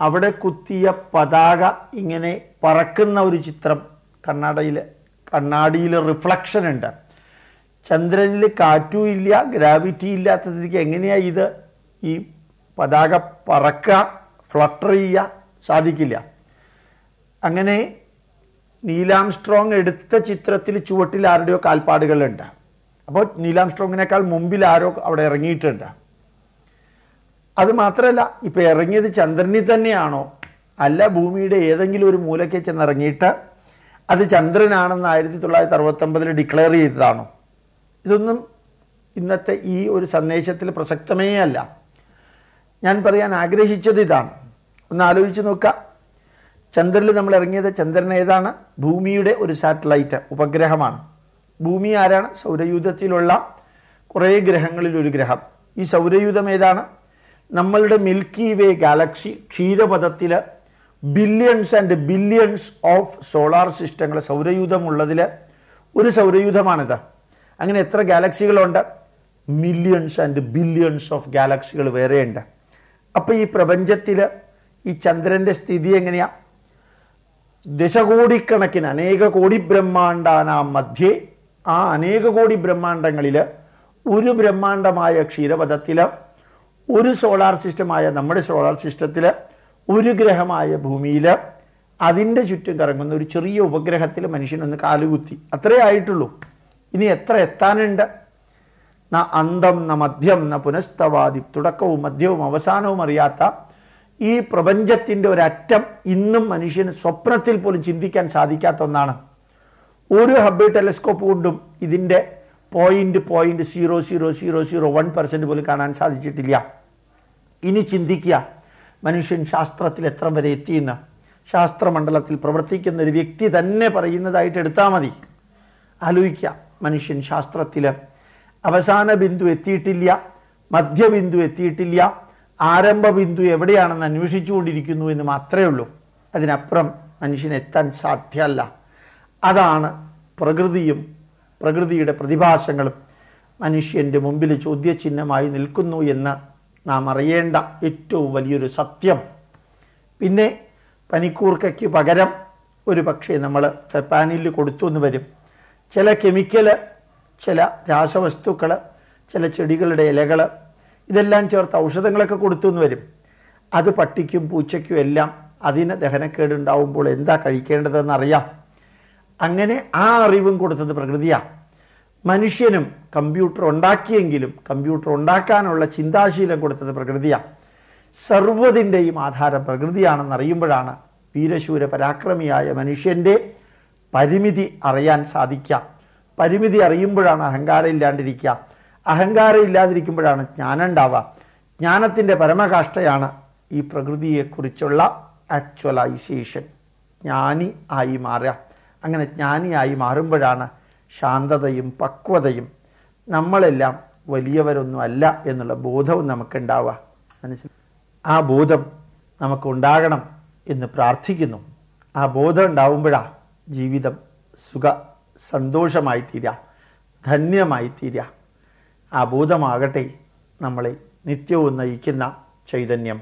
അവിടെ കുത്തിയ പതാക ഇങ്ങനെ പറക്കുന്ന ഒരു ചിത്രം കണ്ണാടിയിൽ കണ്ണാടിയിൽ റിഫ്ലക്ഷൻ ഉണ്ട്. ചന്ദ്രനിൽ കാറ്റും ഇല്ല ഗ്രാവിറ്റി ഇല്ലാത്തതിലേക്ക് എങ്ങനെയാ ഇത് ഈ പതാക പറക്കുക ഫ്ലട്ടർ ചെയ്യുക? സാധിക്കില്ല. അങ്ങനെ നീലാംസ്ട്രോങ് എടുത്ത ചിത്രത്തിൽ ചുവട്ടിൽ ആരുടെയോ കാൽപ്പാടുകളുണ്ട്. അപ്പോൾ നീലാംസ്ട്രോങ്ങിനേക്കാൾ മുമ്പിൽ ആരോ അവിടെ ഇറങ്ങിയിട്ടുണ്ട്. അത് മാത്രമല്ല ഇപ്പൊ ഇറങ്ങിയത് ചന്ദ്രനിൽ തന്നെയാണോ? അല്ല ഭൂമിയുടെ ഏതെങ്കിലും ഒരു മൂലയ്ക്ക് ചെന്നിറങ്ങിയിട്ട് അത് ചന്ദ്രനാണെന്ന് ആയിരത്തി തൊള്ളായിരത്തി അറുപത്തി ഒമ്പതിൽ ഡിക്ലെയർ ചെയ്തതാണോ? ഇതൊന്നും ഇന്നത്തെ ഈ ഒരു സന്ദേശത്തിൽ പ്രസക്തമേ അല്ല. ഞാൻ പറയാൻ ആഗ്രഹിച്ചത് ഇതാണ്. ഒന്ന് ആലോചിച്ച് നോക്കുക. ചന്ദ്രനിൽ നമ്മൾ ഇറങ്ങിയത് ചന്ദ്രൻ ഏതാണ്? ഭൂമിയുടെ ഒരു സാറ്റലൈറ്റ് ഉപഗ്രഹമാണ്. ഭൂമി ആരാണ്? സൗരയൂഥത്തിലുള്ള കുറേ ഗ്രഹങ്ങളിൽ ഒരു ഗ്രഹം. ഈ സൗരയൂഥം ഏതാണ്? നമ്മളുടെ milky way galaxy ക്ഷീരപഥത്തിൽ billions and billions of solar സിസ്റ്റങ്ങൾ സൗരയൂഥമുള്ളതിൽ ഒരു സൗരയൂഥമാണിത്. അങ്ങനെ എത്ര ഗാലക്സികളുണ്ട്? മില്യൺസ് ആൻഡ് ബില്യൺസ് ഓഫ് ഗാലക്സികൾ വേറെയുണ്ട്. അപ്പൊ ഈ പ്രപഞ്ചത്തിൽ ഈ ചന്ദ്രന്റെ സ്ഥിതി എങ്ങനെയാ? ദശകോടിക്കണക്കിന് അനേക കോടി ബ്രഹ്മാണ്ടാനാം മധ്യേ. ആ അനേക കോടി ബ്രഹ്മാണ്ടങ്ങളിൽ ഒരു ബ്രഹ്മാണ്ടമായ ക്ഷീരപഥത്തിൽ ഒരു സോളാർ സിസ്റ്റമായ നമ്മുടെ സോളാർ സിസ്റ്റത്തിൽ ഒരു ഗ്രഹമായ ഭൂമിയിൽ അതിന്റെ ചുറ്റും കറങ്ങുന്ന ഒരു ചെറിയ ഉപഗ്രഹത്തിൽ മനുഷ്യനൊന്ന് കാലുകുത്തി. അത്രേ ആയിട്ടുള്ളൂ. ഇനി എത്ര എത്താനുണ്ട്? ന അന്തം ന മധ്യം ന പുനസ്തവാദി തുടക്കവും മധ്യവും അവസാനവും അറിയാത്ത ഈ പ്രപഞ്ചത്തിന്റെ ഒരറ്റം ഇന്നും മനുഷ്യന് സ്വപ്നത്തിൽ പോലും ചിന്തിക്കാൻ സാധിക്കാത്ത ഒന്നാണ്. ഒരു ഹബിൾ ടെലിസ്കോപ്പ് കൊണ്ടും ഇതിന്റെ point point zero zero zero zero one percent പോലും കാണാൻ സാധിച്ചിട്ടില്ല. ഇനി ചിന്തിക്കുക മനുഷ്യൻ ശാസ്ത്രത്തിൽ എത്ര വരെ എത്തിയെന്ന്. ശാസ്ത്രമണ്ഡലത്തിൽ പ്രവർത്തിക്കുന്ന ഒരു വ്യക്തി തന്നെ പറയുന്നതായിട്ട് എടുത്താൽ മതി. ആലോചിക്കുക. മനുഷ്യൻ ശാസ്ത്രത്തിൽ. അവസാന ബിന്ദു എത്തിയിട്ടില്ല മധ്യബിന്ദു എത്തിയിട്ടില്ല ആരംഭ ബിന്ദു എവിടെയാണെന്ന് അന്വേഷിച്ചുകൊണ്ടിരിക്കുന്നു എന്ന് മാത്രമേ ഉള്ളൂ. അതിനപ്പുറം മനുഷ്യൻ എത്താൻ സാധ്യമല്ല. അതാണ് പ്രകൃതിയും പ്രകൃതിയുടെ പ്രതിഭാസങ്ങളും. മനുഷ്യന്റെ മുമ്പിൽ ചോദ്യചിഹ്നമായി നിൽക്കുന്നു എന്ന് നാം അറിയേണ്ട ഏറ്റവും വലിയൊരു സത്യം. പിന്നെ പനിക്കൂർക്കയ്ക്ക് പകരം ഒരു പക്ഷേ നമ്മൾ ഫെപ്പാനിൽ കൊടുത്തു എന്ന് വരും. ചില കെമിക്കൽ ചില രാസവസ്തുക്കൾ ചില ചെടികളുടെ ഇലകൾ ഇതെല്ലാം ചേർത്ത് ഔഷധങ്ങളൊക്കെ കൊടുത്തു എന്ന് വരും. അത് പട്ടിക്കും പൂച്ചയ്ക്കും എല്ലാം അതിന് ദഹനക്കേട് ഉണ്ടാവുമ്പോൾ എന്താ കഴിക്കേണ്ടതെന്ന് അറിയാം അങ്ങനെ ആ അറിവും കൊടുത്തത് പ്രകൃതിയാ. മനുഷ്യനും കമ്പ്യൂട്ടർ ഉണ്ടാക്കിയെങ്കിലും കമ്പ്യൂട്ടർ ഉണ്ടാക്കാനുള്ള ചിന്താശീലം കൊടുത്തത് പ്രകൃതിയാ. സർവതിന്റെയും ആധാരം പ്രകൃതിയാണെന്ന് അറിയുമ്പോഴാണ് വീരശൂര പരാക്രമിയായ മനുഷ്യന്റെ പരിമിതി അറിയാൻ സാധിക്കുക. പരിമിതി അറിയുമ്പോഴാണ് അഹങ്കാരം ഇല്ലാണ്ടിരിക്കുക. അഹങ്കാരം ഇല്ലാതിരിക്കുമ്പോഴാണ് ജ്ഞാനം ഉണ്ടാവുക. ജ്ഞാനത്തിന്റെ പരമകാഷ്ഠയാണ് ഈ പ്രകൃതിയെക്കുറിച്ചുള്ള ആക്ച്വലൈസേഷൻ ജ്ഞാനി ആയി മാറുക. അങ്ങനെ ജ്ഞാനിയായി മാറുമ്പോഴാണ് ശാന്തതയും പക്വതയും. നമ്മളെല്ലാം വലിയവരൊന്നും അല്ല എന്നുള്ള ബോധവും നമുക്കുണ്ടാവുക. മനസ്സിൽ ആ ബോധം നമുക്കുണ്ടാകണം എന്ന് പ്രാർത്ഥിക്കുന്നു. ആ ബോധം ഉണ്ടാവുമ്പോഴാണ് ജീവിതം സുഖ സന്തോഷമായി തീരുക ധന്യമായി തീരുക ആ ബോധമാകട്ടെ നമ്മളെ നിത്യവും നയിക്കുന്ന ചൈതന്യം.